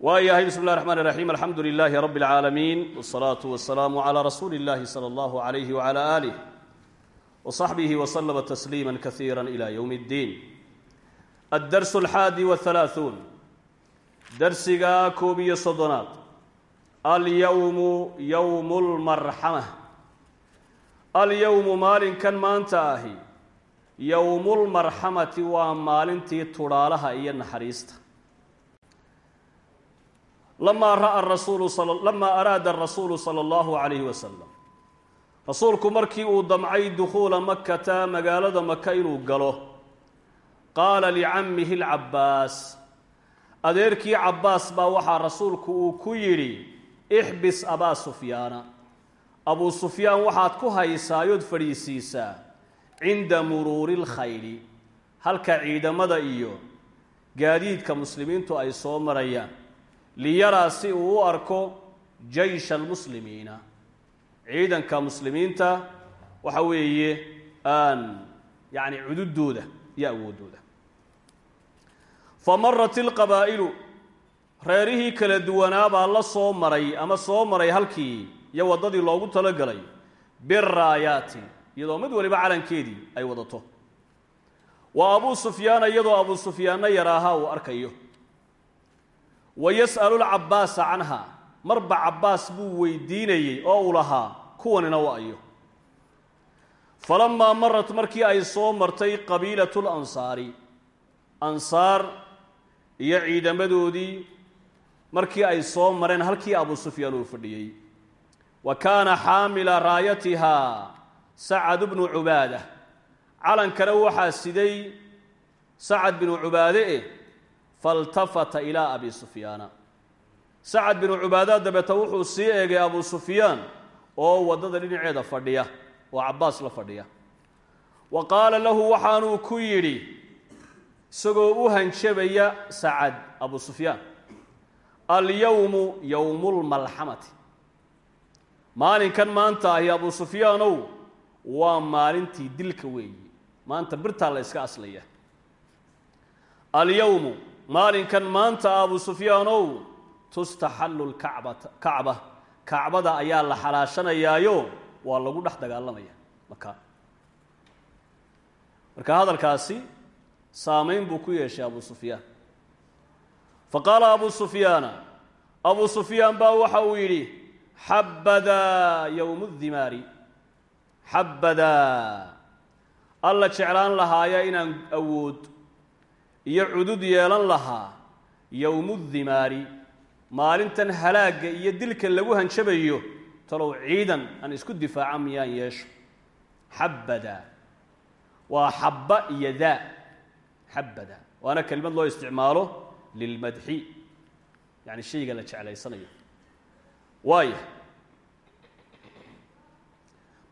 waayahay bismi اllah الرحman الرaxيim alxamdu لilaahi rab اlcaalamiin wالsalaaةu wasalaamu عlى rasuuli اllahi slى اllah عalayh وعlى آlih وصaxbih وslma تsliima kaثiira إlى ywm اddiin addars اlxaadi والثalaaثuun darsiga koob iyo soddonaad alyowmu yowm اlmarxama alyowmu maalinkan maanta ahi yowmulmarxamati waa maalintii tudhaalaha iyo naxariista lamaa araada arasuulu sala allahu calayhi wasalam rasuulku markii uu damcay dukhuula makata magaalada maka inuu galo qaala licammihi lcabbaas adeerkii cabbaas baa waxaa rasuulku uu ku yidhi ixbis abaa sufyaana abuu sufyaan waxaad ku haysaayood fadhiisiisaa cinda muruuri lkhayli halka ciidamada iyo gaadiidka muslimiintu ay soo marayaan liyaraa si uu u arko jaysha almuslimiina. Ciidanka muslimiinta waxa weeye aan yacni cududooda iyo awooddooda. Fa marat ilqabaa'ilu reerihii kala duwanaabaa la soo maray ama soo maray halkii iyo waddadii loogu talagalay biraayaati iyadoo mid waliba calankeedii ay wadato. Wa abuu sufyaana iyadoo abuu sufyaanna yar ahaa uu arkayo wa yas'alu lcabbaasa canha marba cabbaas buu weydiinayey oo uu lahaa kuwanina wa ayo falamaa marat markii ay soo martay qabiilatu lansaari ansaar iyo ciidamadoodii markii ay soo mareen halkii abuu sufyaan uu fadhiyey wa kaana xaamila raayatiha sacad bnu cubaada calankana waxaa siday sacad binu cubaade faltafata ilaa abi sufyaana sacad binu cubaada dabeeta wuxuu sii eegay abuu sufyaan oo waddada dhinaceeda fadhiya oo cabbaas la fadhiya wa qaala lahu waxaanuu ku yidhi isagoo u hanjabaya sacad abuu sufyaan alyowmu yowmulmalxamati maalinkan maanta ahi abuu sufyaanow waa maalintii dilka weeyi maanta birtaa la yska aslaya alyowmu maalinkan maanta abuu sufyaanow tustaxallu lkacbata kacba. Kacbada ayaa la xalaashanayaayo waa lagu dhex dagaalamaya maka marka hadalkaasi saameyn buu ku yeeshay abuu sufyaan. Fa qaala abuu sufyaana abuu sufyaan baa waxa uu yidhi xabbadaa yowmu dimaari xabbadaa alla jeclaan lahaaya inaan awood iyo cudud yeelan lahaa yowmu dimaari maalintan halaagga iyo dilka lagu hanjabayo talow ciidan aan isku difaaca miyaan yeesho. Xabbadaa waa xabba iyo daa. Xabbadaa waana kelimad loo isticmaalo lilmadxi. Yacni shayga la jeclaysanayo. Waaya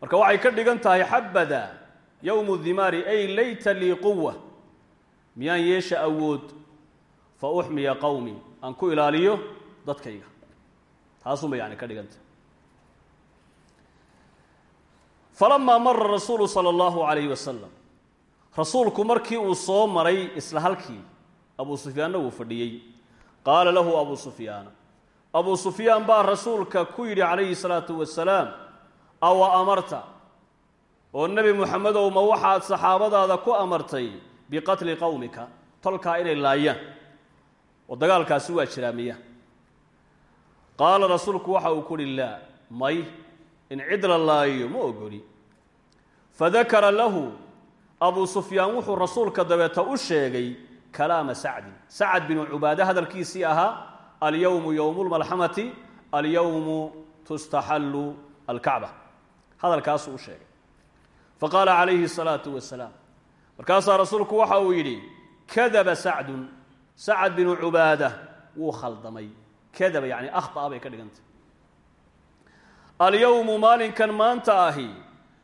marka waxay ka dhigan tahay xabada yowmu dimaari ay layta lii quwa miyaan yeesha awood? Fa uxmiya qowmi aan ku ilaaliyo dadkayga. Taasuunba yani ka dhigan tahay falamaa mara rasuulu sala allahu calayhi wasalam rasuulku markii uu soo maray isla halkii abuu sufyaanna wuu fadhiyey. Qaala lahu abuu sufyaana abuu sufyaan baa rasuulka ku yidhi calayhi salaatu wasalaam awa amarta? Oo nebi moxamedow ma waxaad saxaabadaada ku amartay biqatli qowmika tolkaa inay laayaan oo dagaalkaasi waa jiraa miya qaala rasuulku waxa uu kuhi laa may in cid la laayo ma ogoli. Fadakara lahu abuu sufyaan wuxuu rasuulka dabeeta u sheegay kalaama sacdin. Sacad binu cubaade hadalkiisii ahaa alyowmu yowmu lmalxamati alyowmu tustaxallu alkacba. Hadalkaasuu u sheegay. Faqaala calayhi الsalaatu wasalaam markaasaa rasuulku waxa uu yidhi kadaba sacdun. Sacad binu cubaada wuu khaldamay. Kadaba yani akhطa'a bay ka dhigantay. Alyowmu maalinkan maanta ahi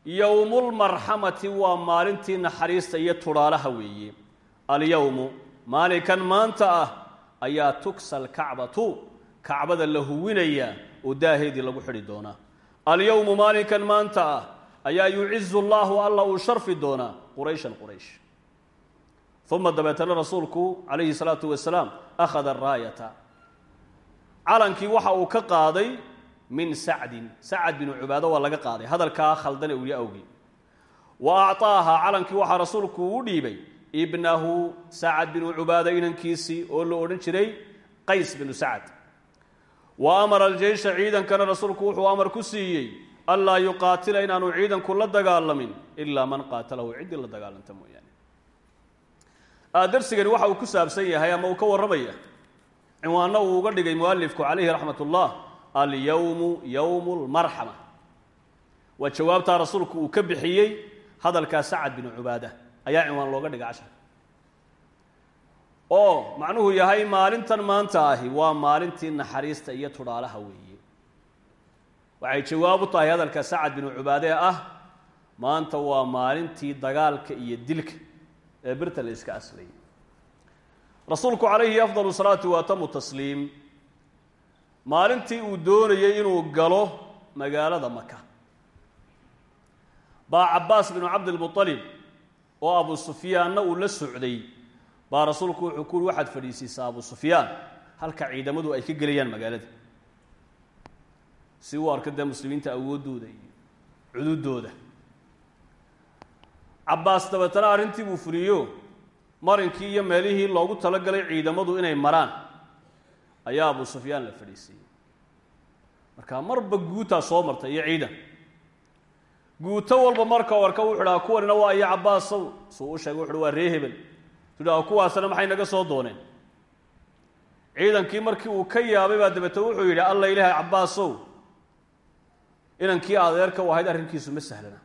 yowmulmarxamati waa maalintii naxariista iyo tudhaalaha weeye. Alyowmu maalinkan maanta ah ayaa tuksa alkacbatu kacbada la huwinayaa oo daaheedii lagu xidhi doonaa. Alyowmu maalinkan maanta ah ayaa yucizu llaahu alla uu sharfi doonaa qurayshan quraysh. uma dabeetana rasuulku calayhi salaatu wasalaam akhada araayata calankii waxa uu ka qaaday min sacdin. Sacad binu cubaado waa laga qaaday. Hadalkaa khaldane uya awgii wa acطaaha calankii waxaa rasuulku uu dhiibay ibnahu sacad binu cubaada inankiisii oo la odhan jiray qays binu sacad wa amara aljeysha ciidankana rasuulku wuxuu amar ku siiyey anlaa yuqaatila inaanu ciidanku la dagaalamin ilaa man qaatalahu ciddii la dagaalanta mooyaane. Darsigani waxa uu ku saabsan yahay ama uu ka warramaya cinwaanna uu uga dhigay mualifku calayhi raxmat ullah alyowmu yowmu lmarxama waa jawaabtaa rasuulku uu ka bixiyey hadalkaa sacad binu cubaada. Ayaa cinwaan looga dhigay cashar. Oo macnuhu yahay maalintan maanta ahi waa maalintii naxariista iyo tudhaalaha weeye. Waxay jawaab u tahay hadalka sacad binu cubaade ah maanta waa maalintii dagaalka iyo dilka ee birta la iska aslayay rasuulku calayhi afdal salaati wa atamu tasliim maalintii uu doonayey inuu galo magaalada maka baa cabbaas binu cabdilmualib oo abu sufyaanna uu la socday baa rasuulku wuxuu ku waxaad fadhiisiisaa abu sufyaan halka ciidamadu ay ka gelayaan magaalada si uu arka dee muslimiinta awooddooda iyo cududooda cabbaas dabeetana arrintii buu fuliyo marinkii iyo meelihii loogu talagalay ciidamadu inay maraan. Ayaa abu sufyaan la fadhiisiiyey markaa marba guutaa soo martay iyo ciidan. Guuto walba marka warka wuxu dhaha kuwanina waa iyo cabbaasow suu u sheegay wuxuuhi waa ree hebel. Su dhaha maxay naga soo dooneen? Ciidankii markii uu ka yaabay baa dabeete wuxuu yidhi alla ilaahay cabbaasow inankii adeerka u ahayd arrinkiisu ma sahlana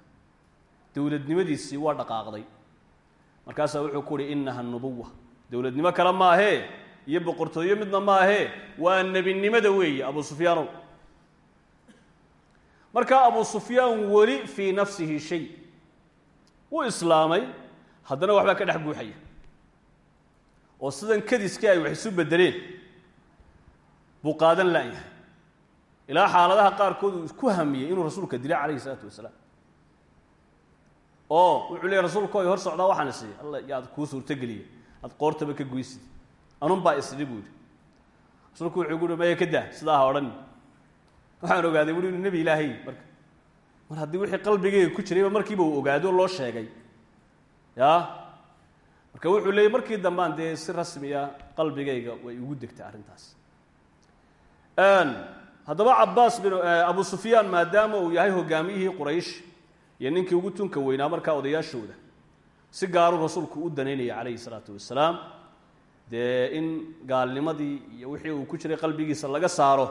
dowladnimadiisii waa dhaqaaqday. Markaasaa wuxuu ku uhi innaha nubuwa dowladnimo kale maahee iyo boqortooyo midna maahee waa nebinimada weeye abu sufyaanow. Markaa abu sufyaan weli fii nafsihi shay wuu islaamay haddana waxbaa ka dhex guuxaya oo sidan kadiskii ay wax isu bedeleen buu qaadan la'yahay ilaa xaaladaha qaarkood uu isku hamiyey inuu rasuulka dilay calayhi isalaatu wasalaam oo wuxuu leeyay rasuulku ay hor socdaa waxaan isiiy alla yaad kuu suurtogeliya aad qoortaba ka goysid. Anun baa isdhi buu yidhi. Rasuulku wuxuu guhi maya ka dah sidaa ha waxaan ogaaday wuri inu ilaahay marka mar haddii wixii qalbigayga ku jirayba markiiba uu ogaado loo sheegay. Ya? Marka wuxuu leeyay markii dambaan dee si rasmiya qalbigayga way ugu degtay arrintaas. Haddaba cabbaas bin abu sufyaan maadaama uu yahay hogaamiyihii quraysh iyo ninkii ugu tunka weynaa markaa odayaashooda. Si gaaruu rasuulku u danaynaya calayhi salaatu wasalaam dee in gaalnimadii iyo wixii uu ku jiray qalbigiisa laga saaro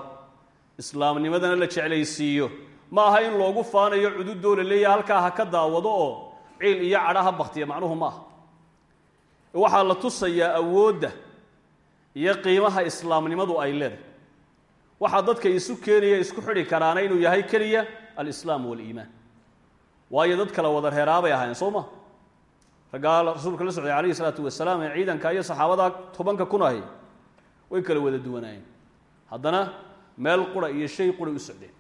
islaamnimadana la jeclaysiiyo ma aha in loogu faanayo cududoo la leeyahay halkaa ha ka daawado oo ciil iyo cadha ha baktiya macnuhu ma aha. Waxaa la tusayaa awoodda iyo qiimaha islaamnimadu ay leedahay. Waxaa dadka isu keenaya isku xidhi karaana inuu yahay keliya alislaam waaliimaan waayo dad kale wada reeraabay ahayn soo ma? Raggaa rasuulka la socday calayhi salaatu wasalaam ee ciidanka iyo saxaabada tobanka kun ahi way kala wada duwanaayeen. Haddana meel qura iyo shay qura u socdeen.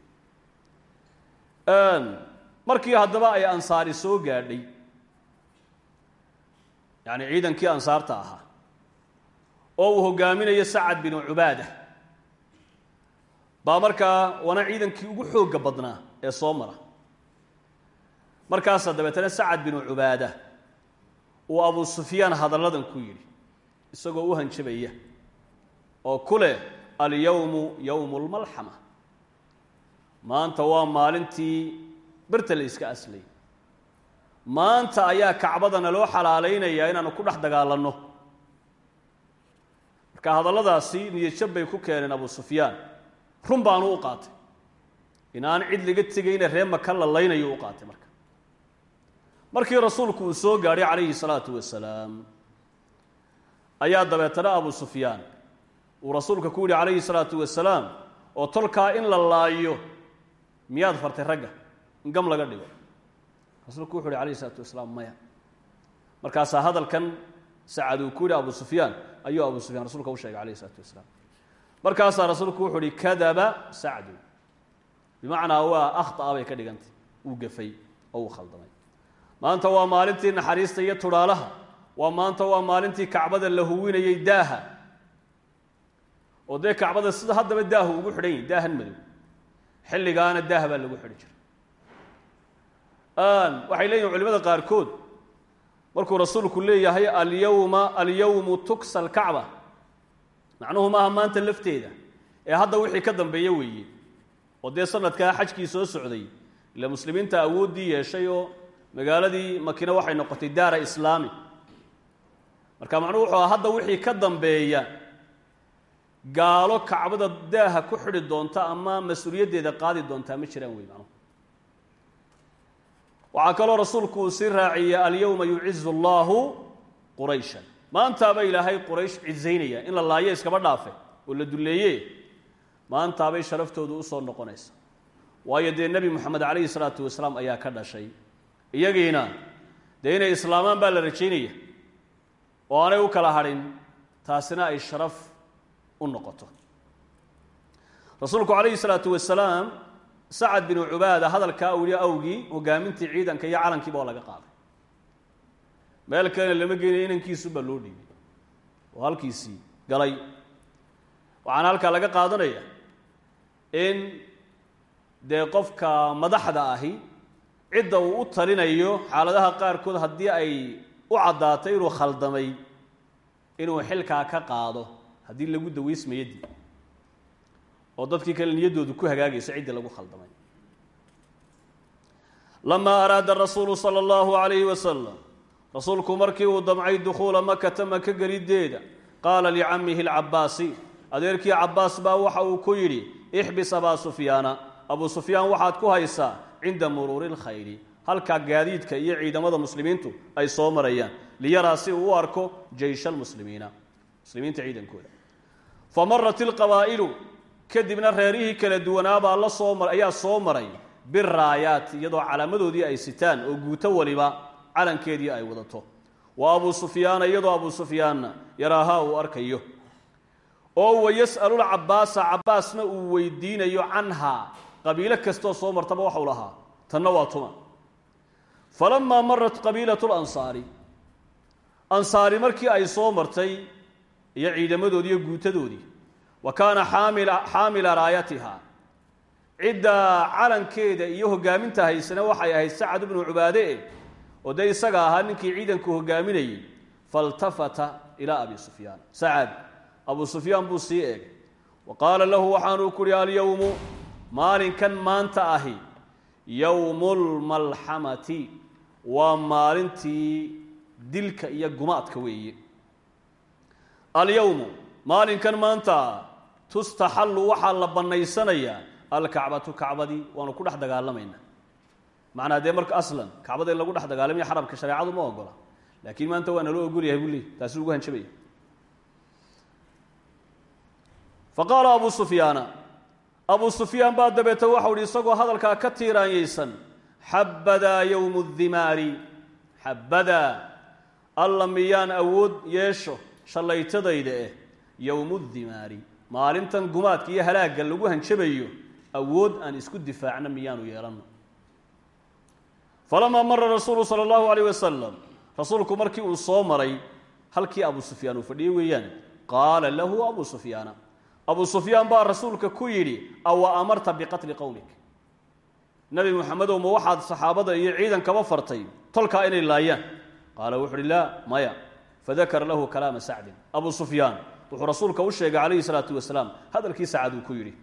Markii haddaba ay ansaari soo gaadhay yacni ciidankii ansaarta ahaa oo uu hogaaminayo sacad binu cubaada baa markaa wana ciidankii ugu xoogga badnaa ee soo mara markaasaa dabeetana sacad binu cubaada uu abu sufyaan hadalladan ku yidhi isagoo u hanjabaya oo ku leh alyowmu yowmu lmalxama maanta waa maalintii birta la iska aslay. Maanta ayaa kacbadana loo xalaalaynayaa inaanu ku dhex dagaalanno. Marka hadalladaasi niyadjab bay ku keeneen abu sufyaan. Run baanu u qaatay. Inaan cid laga tegayna ree maka la u qaatay marka markii rasuulku uu soo gaadhay calayhi salaatu wasalaam ayaa dabeetana abu sufyaan uu rasuulka ku yidhi calayhi salaatu wasalaam oo tolkaa in la laayo miyaad fartay ragga? In gam laga dhigo. Rasuulku wuxu uhi alayhi salaatu wasalaam maya. Markaasaa hadalkan sacad uu ku yidhi abu sufyaan ayuu abu sufyaan rasuulka u sheegay alayhi salaatu wasalaam. Markaasaa rasuulku wuxu uhi kadaba sacdu. Bimacnaa waa akhطa'a bay ka dhigantay uu gafay oo uu khaldamay maanta waa maalintii naxariista iyo tudhaalaha waa maanta waa maalintii kacbada la huwinayey daaha. Oo dee kacbada sida haddaba daahu ugu xidhan yihiin daahan madow. Xilligaana daah baa lagu xidhi jiray. Waxay leeyihiin culimada qaarkood markuu rasuulku leeyahay alyawma alyawmu tuksa alkacba macnuhu maaha maanta lafteeda ee hadda wixii ka dambeeya weeye. Oo dee sanadkaa xajkii soo socday ila muslimiinta awooddii yeeshay oo magaaladii makina waxay noqotay daara islaami. Marka macnuhu wuxuu aha hadda wixii ka dambeeya gaalo kacbada daaha ku xidhi doonta ama mas'uuliyaddeeda qaadi doontaa ma jiraan wey macnuhu waxaa kaloo rasuulku uu sii raaciyey alyawma yucizu allahu qurayshan. Maantaaba ilaahay quraysh cizaynaya in la laayo iskaba dhaafe oo la dulleeye maantaabay sharaftoodu u soo noqonaysa waayo dee nebi moxamed calayhi salaatu wasalaam ayaa ka dhashay iyagiina dee inay islaamaan baa la rajaynaya oo aanay u kala hadhin taasina ay sharaf u noqoto. Rasuulku calayhi salaatu wasalaam sacad binu cubaada hadalkaa yihi awgii hogaamintii ciidanka iyo calankiiba waa laga qaaday. Meel kalena lama geenayo inankiisuba loo dhiibay oo halkiisii galay. Waxaana halkaa laga qaadanaya in dee qofka madaxda ahi cidda uu u talinayo xaaladaha qaarkood haddii ay u caddaatay inuu khaldamay inuu xilkaa ka qaado haddii lagu daweysmayo dib oo dadkii kale niyaddoodu ku hagaagaysa ciddii lagu khaldamay. Lamaa araada rasuulu sala allahu calayhi wasalam rasuulku markii uu damcay dukhuula makata maka geliddeeda qaala licamihi alcabaasi adeerkii cabbaas baa waxa uu ku yidhi ixbis abaa sufyaana abuu sufyaan waxaad ku haysaa cinda muruuri lkhayri halkaa gaadiidka iyo ciidamada muslimiintu ay soo marayaan. Liyaraa si uu u arko jeysha almuslimiina muslimiinta ciidankooda. Fa marat ilqabaa'ilu kadibna reerihii kala duwanaabaa la soo ayaa soo maray biraayaat iyadoo calaamadoodii ay sitaan oo guuto waliba calankeedii ay wadato. Wa abuu sufyaana iyadoo abuu sufyaanna yaraahaa uu arkayo. Oo wa yas'alulcabaasa cabbaasna uu weydiinayo canhaa qabiilo kastoo soo martaba waxau lahaa. Tanna waa tuma. Falamaa marat qabiilatu lansaari ansaari markii ay soo martay iyo ciidamadoodii iyo guutadoodii wa kaana xaamila raayatiha. Cidda calankeeda iyo hogaaminta haysana waxay ahayd sacad bnu cubaade oo dee isaga ahaa ninkii ciidanku hogaaminayey faltafata ilaa abi sufyaan. Sacad abu sufyaan buu sii eegay. Wa qaala lahu waxaanuu ku uhi alyowmu maalinkan maanta ahi yowmu lmalxamati waa maalintii dilka iyo gumaadka weeye. Alyowmu maalinkan maanta tustaxallu waxaa la bannaysanayaa alkacbatu kacbadii waanu ku dhex dagaalamaynaa. Macnaa dee marka aslan kacbada lagu dhex dagaalamaya xarabka shareecadu ma ogola. Laakiin maanta waa naloo ogolyahay buu leey taasi ugu hanjabaya fa qaala abuu sufyaana abuu sufyaan baa dabeeta waxau ihi isagoo hadalkaa ka tiiraanyaysan xabbadaa yowmu dimaari xabbadaa alla miyaan awood yeesho shallaytadayda eh yowmu dimaari maalintan gumaadka iyo halaagga lagu hanjabayo awood aan isku difaacno miyaanu yeelanno. Falamaa mara rasuulu sala allahu alayh wasalam rasuulku markii uu soo maray halkii abuu sufyaan uu fadhiyey weeyaan qaala lahu abuu sufyaana abuu sufyaan baa rasuulka ku yidhi awa amarta biqatli qowmik nebi moxamedow ma waxaad saxaabada iyo ciidankaba fartay? Tolkaa inay laayaan. Qaala wuxu uhi maya. Fadakara lahu kalaama sacdin. Abuu sufyaan wuxuu rasuulka u sheegay calayhi salaatu wasalaam. Hadalkii sacad uu ku yidhi.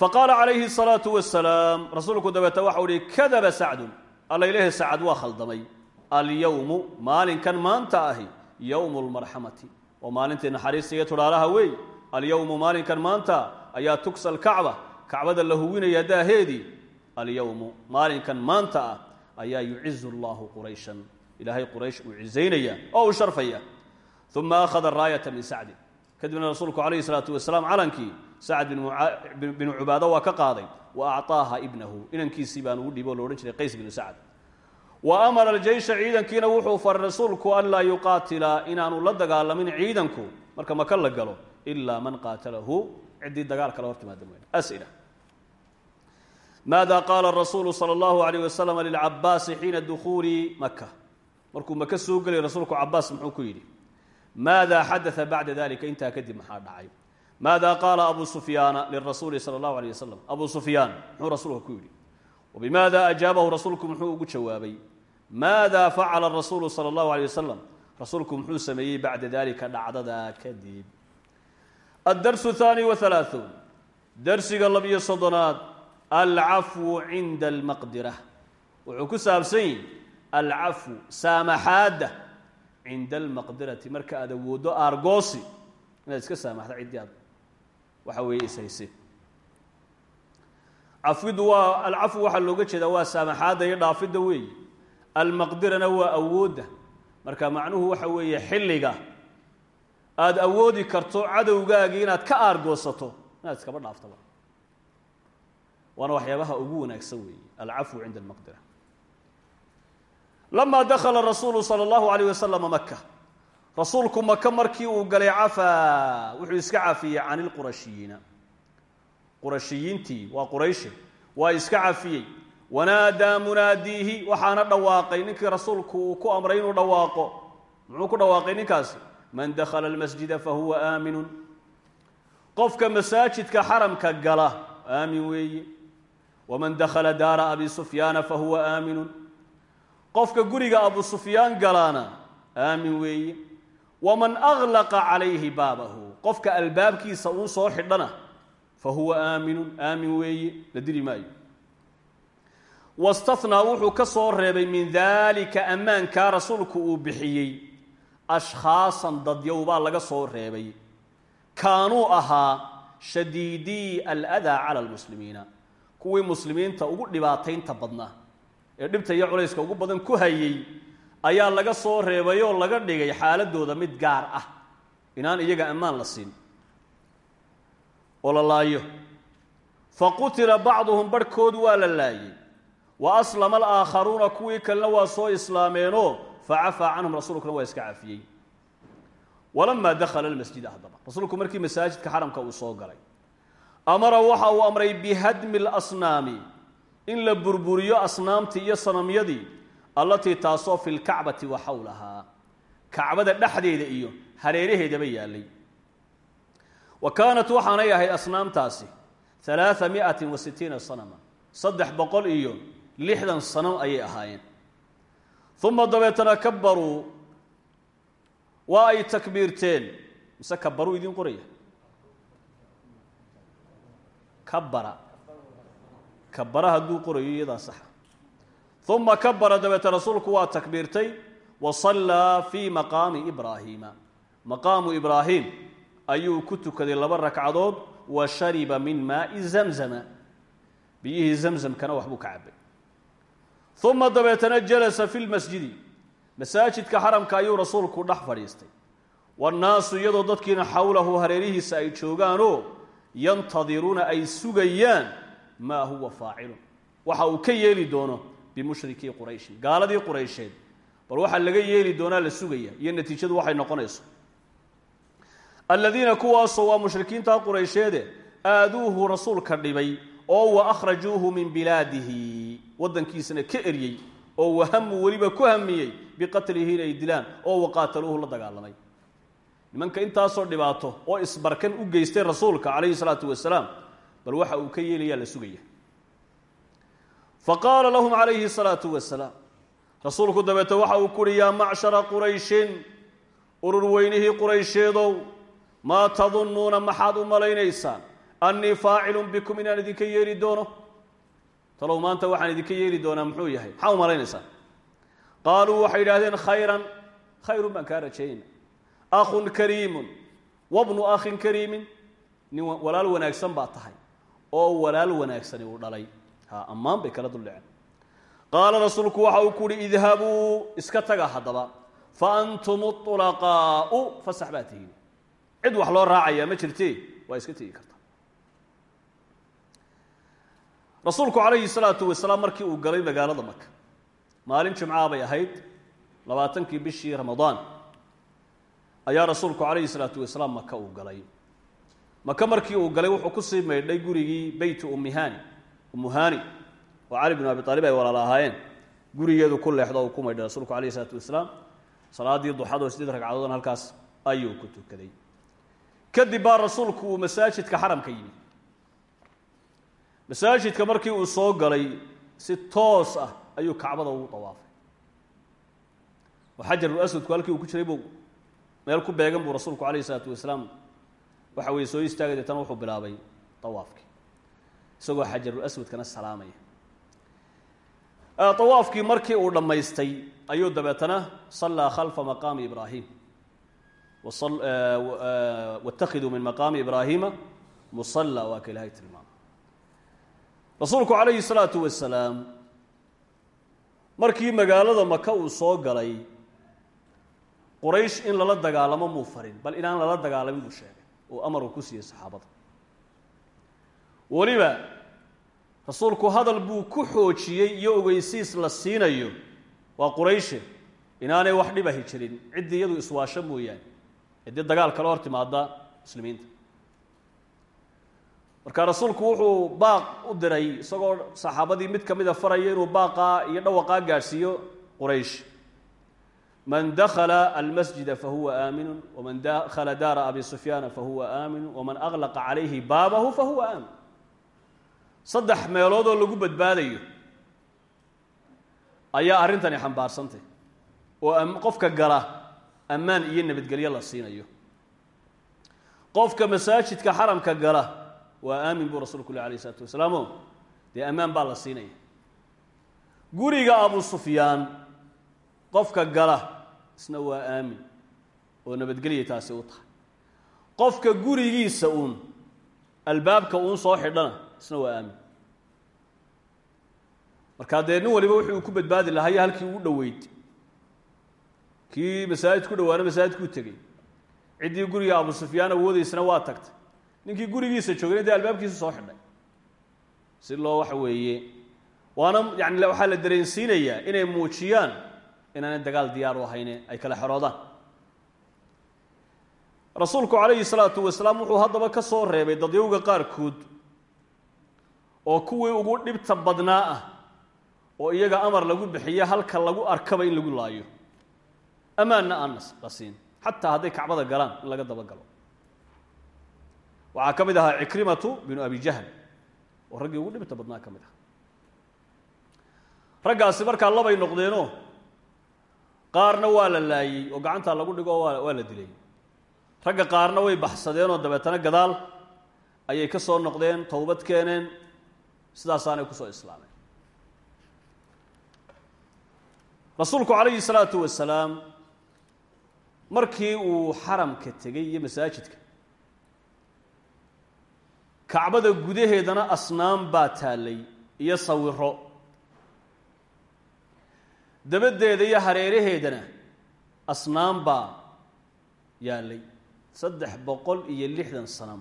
Faqaala calayhi salaatu wasalaam rasuulku dabeeta waxau ihi kadaba sacdun. Alla ilahi sacad waa khaldamay. Alyowmu maalinkan maanta ahi yowmu lmarxamati oo maalintii naxariista iyo tudhaalaha weey alyowmu maalinkan maanta ayaa tugsa alkacba kacbada la huwinaya daaheedii alyowmu maalinkan maanta ah ayaa yucizu allahu qurayshan. Ilaahay quraysh uu cizaynaya oo uu sharfaya. Uma akhada raayata min sacdin kadibna rasuulku calayhi salaatu wasalaam calankii sacad binu cubaado waa ka qaaday wa acطaaha ibnahu. Inankiisii baan ugu dhiibo lo odhan jiray qays binu sacd wa amara aljeysha ciidankiina wuxuu faray rasuulku an laa yuqaatila inaanu la dagaalamin ciidanku. Marka maka la galo? Ilaa man qaatalahu. Ciddii dagaal kala hortimaada mooyane as'ila. Maada qaala rasuulu sala allahu alayh wasalam lilcabaasi xiina dukhuuli maka markuu maka soo gelay rasuulku cabaas muxuu ku yidhi maada xadaa bacda dalika intaa kadib maxaa dhacay. Maada qaala abu sufyaana lirasuuli sala allahu aleyh wasalam abu sufyaan muxuu rasuulka ku yidhi wabimaada ajaabahu rasuulku muxuu ugu jawaabay maada facala rasuulu sala allahu aleyh wasalam rasuulku muxuu sameeyey bacda dalika dhacdada kadib addarsu thaani wa halaaثuun darsiga labiyo soddonaad alcafwu cinda almaqdira wuxuu ku saabsan yihi alcafwu saamaxaadda cinda almaqdirati marka aad awooddo aargoosi inaad iska saamaxdo ciddii aad cafwidu waa alcafwu waxaa looga jeedaa waa saamaxaadda iyo dhaafidda weeye almaqdirana waa awoodda marka macnuhu waxa weeye xilliga. Aada awoodi karto cadowgaagii inaad ka aargoosato inaad iskaba dhaaftaba. Waana waxyaabaha ugu wanaagsan weeye alcafwu cinda almaqdira. Lama dakala rasuulu sala allahu alayh wasalama maka rasuulku maka markii uu galay cafaa wuxuu iska cafiyey can qurashiyiintii waa qurayshe waa iska cafiyey. Wanaadaa munaadiihi waxaana dhawaaqay ninkii rasuulku uu ku amray inuu dhawaaqo. Muxuu ku dhawaaqay ninkaasi? Man dakhala almasjida fahuwa aaminun. Qofka masaajidka xaramka gala aamin weeye. Waman dakhala daara abi sufyaana fahuwa aaminun. Qofka guriga abu sufyaan galaana aamin weeye. Waman aglaqa calayhi baabahu. Qofka albaabkiisa uu soo xidhana fa huwa aaminun aamin weeye la dili maayo wastathnaa wuxuu ka soo reebay min daalika ammaankaa rasuulku uu bixiyey ashkhaasan dadyow baa laga soo reebay kaanuu ahaa shadiidii aladaa cala almuslimiina kuwii muslimiinta ugu dhibaataynta badnaa ee dhibta iyo culayska ugu badan ku hayay ayaa laga soo reebay oo laga dhigay xaaladooda mid gaar ah inaan iyaga ammaan la siin oo la fa qutila bacduhum barhkood waa la laayey wa aslama alaakharuuna kuwii kalena waa soo islaameenoo fa cafaa canhum rasuulkuna waa iska cafiyey. Walamaa dakhala almasjida haddaba rasuulku markii masaajidka xaramka uu soo galay amara waxa uu amray bihadmi alasnaami in la burburiyo asnaamtii iyo sanamyadii allatii taasoo fi lkacbati wa xawlahaa kacbada dhexdeeda iyo hareeraheedaba yaallay wa kaanat waxaanay ahayd asnaamtaasi alaaa miatin wa sitiina sanama. Saddex boqol iyo lixdan sanam ayay ahaayeen. Uma dabeetana kabaruu waa ay takbiirteen. Mise kabaruu idiin qoraya kabara kabara hadduu qorayo iyadaa saxa. Uma kabara dabeete rasuulku waa takbiirtay. Wa sallaa fii maqaami ibraahiima maqaamu ibraahim ayuu ku tukaday laba ragcadood wa shariba min maai zamzama. Biyihii zamzamkana waxbuu ka cabay uma dabeetana jalasa fi lmasjidi masaajidka xaramka ayuu rasuulku dhex fadhiistay. Wannaasu iyadoo dadkiina xowlahu hareerihiisa ay joogaanoo yantadiruuna ay sugayaan maa huwa faacilun. Waxa uu ka yeeli doono bimushrikii qurayshin gaaladii quraysheed. Bal waxaa laga yeeli doonaa la sugaya iyo natiijadu waxay noqonayso aladiina kuwaasoo waa mushrikiinta quraysheede aaduuhu rasuulka dhibay oo wa akhrajuuhu min bilaadihi. Waddankiisana ka eryey oo wahamu weliba ku hamiyey biqatlihi inay dilaan oo waqaataluuhu la dagaalamay. Nimanka intaasoo dhibaato oo isbarkan u geystay rasuulka calayhi salaatu wasalaam bal waxa uu ka yeelayaa la sugaya. Fa qaala lahum calayhi salaatu wasalaam rasuulku dabeete waxa uu kuhi yaa macshara qurayshin urur weynihii quraysheedow maa tadunnuuna maxaad u malaynaysaan annii faacilun bikum inaan idinka yeeli doono. Talow maanta waxaan idinka yeeli doonaa muxuu yahay? Maxaa u malaynaysaan qaaluu waxay idhaahdeen khayran khayrun baan kaa rajaynayna akhun kariimun wabnu akhin kariimin. Nin walaal wanaagsan baa tahay oo walaal wanaagsani uu dhalay. Ha ammaan bay kala duldhaceen. Qaala rasuulku waxa uu kuuhi idhabuu iska taga haddaba. Fa ulaqaau fasax baa tihiin cid wax loo raacayaa ma jirte waa iska tegi karta. Rasuulku calayhi salaatu wasalaam markii uu galay magaalada maka maalin jimcaa bay ahayd labaatankii bishii ramadaan ayaa rasuulku calayhi salaatu wasalaam maka uu galay. Maka markii uu galay wuxuu ku sii maydhay gurigii beyt ummihani ummuhani oo cali binu abi aalib ay walaala ahaayeen. Gurigeedu ku leexdo uu ku maydhay rasuulku calayhi salaatu wasalaam. Salaadii duxadoo sideed ragcadoodna halkaas ayuu ku tukaday kadib baa rasuulku uu masaajidka xaramka yimi. Masaajidka markii uu soo galay si toos ah ayuu kacbada ugu dawaafay. Oo xajarul aswadku halkii uu ku jiray buu meel ku beegan buu rasuulku calayhi isalaatu wasalaam waxa weeye soo istaagay deetana wuxuu bilaabay dawaafkii isagoo xajarul aswadkana salaamaya. Dawaafkii markii uu dhammaystay ayuu dabeetana sallaa khalfa maqaami ibraahim waاtakiduu min maqaami ibraahima musalla waa ka ilahay tilmaamay rasuulku calayhi salaatu wasalaam markii magaalada maka uu soo galay quraysh in lala dagaalamo muu farin bal inaan lala dagaalamin buu sheegay uu ku siiyey saxaabada weliba rasuulku hadal buu ku xoojiyey iyo ogeysiis la siinayo waa qurayshe inaanay wax dhibahi jirin ciddii iyadu iswaasho mooyaane dee dagaal kala hor timaada muslimiinta. Marka rasuulku wuxuu baaq u diray isagoo saxaabadii mid ka mida faraya inuu baaqaa iyo dhawaqaa gaadhsiiyo quraysh. Man dakla almasjida fahuwa aaminu waman dakla daara abi sufyaana fahuwa aaminu waman aklaqa calayhi baabahu fahuwa aamin. Saddex meeloodoo lagu badbaadayo ayaa arrintani xambaarsantay oo qofka gala ammaan iyo nabadgelyo la siinayo. Qofka masaajidka xaramka gala waa aamin buu rasulku leh alayh isalaatu wasalaamo dee ammaan baa la siinaya. Guriga abu sufyaan qofka gala isna waa aamin oo nabadgelya taasi u tahay. Qofka gurigiisa uun albaabka uun soo xidhana isna waa aamin. Markaa dee nin waliba wuxuu ku badbaadi lahayo halkii ugu dhoweyd kii masaajid ku dhawaana masaajidkuu tegey. Ciddii guriga abu sufyaan awoodeysana waa tagtay. Ninkii gurigiisa joogayna dee albaabkiisa soo xidhay. Si loo waxa weeye waana yani waxaa la dareensiinayaa inay muujiyaan inaanay dagaal diyaar u ahayne ay kala xeroodaan rasuulku calayhi salaatu wasalaam wuxuu haddaba ka soo reebay dadyowga qaarkood oo kuwii ugu dhibta badnaa ah oo iyaga amar lagu bixiye halka lagu arkaba in lagu laayo ammaanna aan la siin. Xataa hadday kacbada galaan in laga daba galo. Waxaa ka mid ahaa cikrimatu binu abi jahl oo raggii ugu dhibta badnaa ka mid aha raggaasi markaa labay noqdeenoo qaarna waa la laayey oo gacantaa lagu dhigo waa la dilay. Ragga qaarna way baxsadeenoo dabeetana gadaal ayay ka soo noqdeen towbad keeneen sidaasaanay ku soo islaameen. Rasuulku calayhi salaatu wasalaam markii uu xaramka tegey iyo masaajidka kacbada gudaheedana asnaam baa taallay iyo sawiro dabadeeda iyo hareeraheedana asnaam baa yaallay saddex boqol iyo lixdan sanam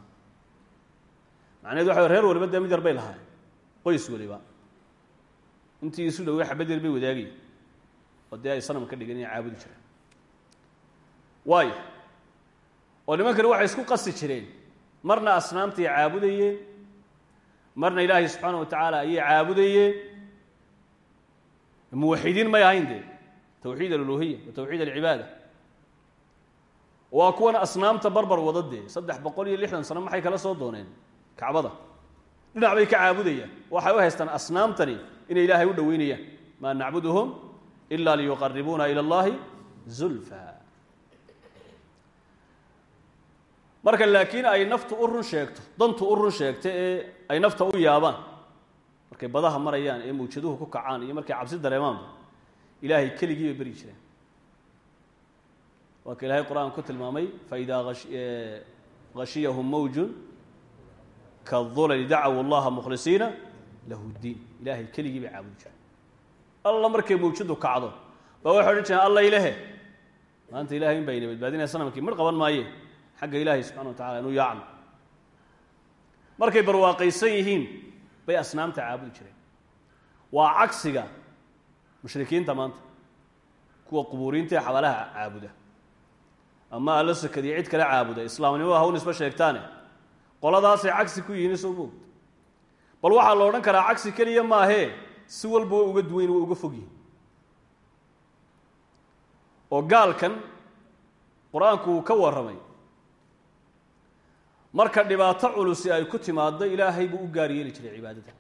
macnaheed waxa reer waliba dee mid yar bay lahaay qoys waliba. Intii isu dhowey xabad yar bay wadaagay oo dee ay sanam ka dhigan inay caabudi jireen waayo oo nimankani waxay isku qasi jireen. Marna asnaamtay caabudayeen marna ilaahay subxaana wa tacaala ayay caabudayeen muwaxidiin may ahayn dee. Tawxiid aluluhiya wa tawxiid alcibaada waa kuwan asnaamta barbar wada dee. Saddex boqol iyo lixdan sano maxay kala soo dooneen? Kacbada. Dhinac bay ka caabudayaan. Waxay u haystaan asnaamtani inay ilaahay u dhoweynayaan. Maa nacbuduhum ila liyuqaribuuna ila allahi zulfa marka laakiin ay naftu u run sheegto dantu u run sheegto ee ay nafta u yaabaan markay badaha marayaan ee mawjaduhu ku kacaan iyo markay cabsi dareemaanba ilaahay keligii bay beri jireen. Waa ka ku tilmaamay faidaa hashiyahum mawjun kadulali dacaw allaha mukhlisiina lahu diin. Ilaahay keligii bay caabudi jireen alla markay mawjadu kacdo baa waxay odhan jireen alla ilahe maanta ilahay in baa mar qaban maaye xagga ilaahay subxana wa tacala inuu yaacno. Markay barwaaqaysan yihiin bay asnaamta caabudi jireen. Waa cagsiga mushrikiinta maanta kuwa qubuuriinta ee xabaalaha caabuda. Ama alla sakadiyo cid kale caabuda. Islaamnimada haw nisba sheegtaane. Qoladaasay cagsi ku yihiin soo moogta bal waxaa la odhan karaa cagsi keliya maahee si walba way uga duwayn way uga fog yihiin oo gaalkan qur'aanku uu ka warramay marka dhibaato culusi ay ku timaado ilaahay buu u gaar yeeli jiray cibaadada.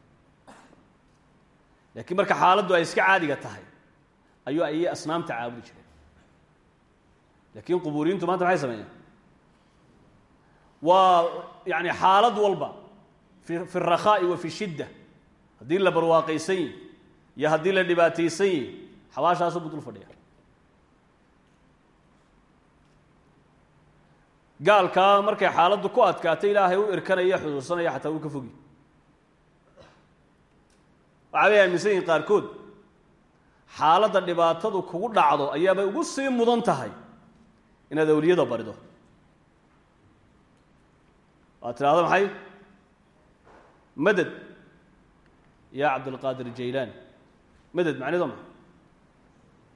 Laakiin marka xaaladdu ay iska caadiga tahay ayuu ayay asnaamta caabudi jireen laakiin qubuuriyiintu maanta maxay sameeyaan waa yani xaalad walba fi fi اrakhaa'i wa fi shidda. Haddii la barwaaqaysan yihi iyo haddii la dhibaataysan yihi xabaashaasu bu dul fadhiya gaalkaa markay xaaladdu ku adkaatay ilaahay u irkanaya xusuusanaya xataa uu ka fogi. Waxaa bay aaminsan yihiin qaarkood xaaladda dhibaatadu kugu dhacdo ayaabay ugu sii mudan tahay inaad awliyada barido. Waad tidhahda maxay? Maded ya cabdulqaadir jaylaani maded macnido ma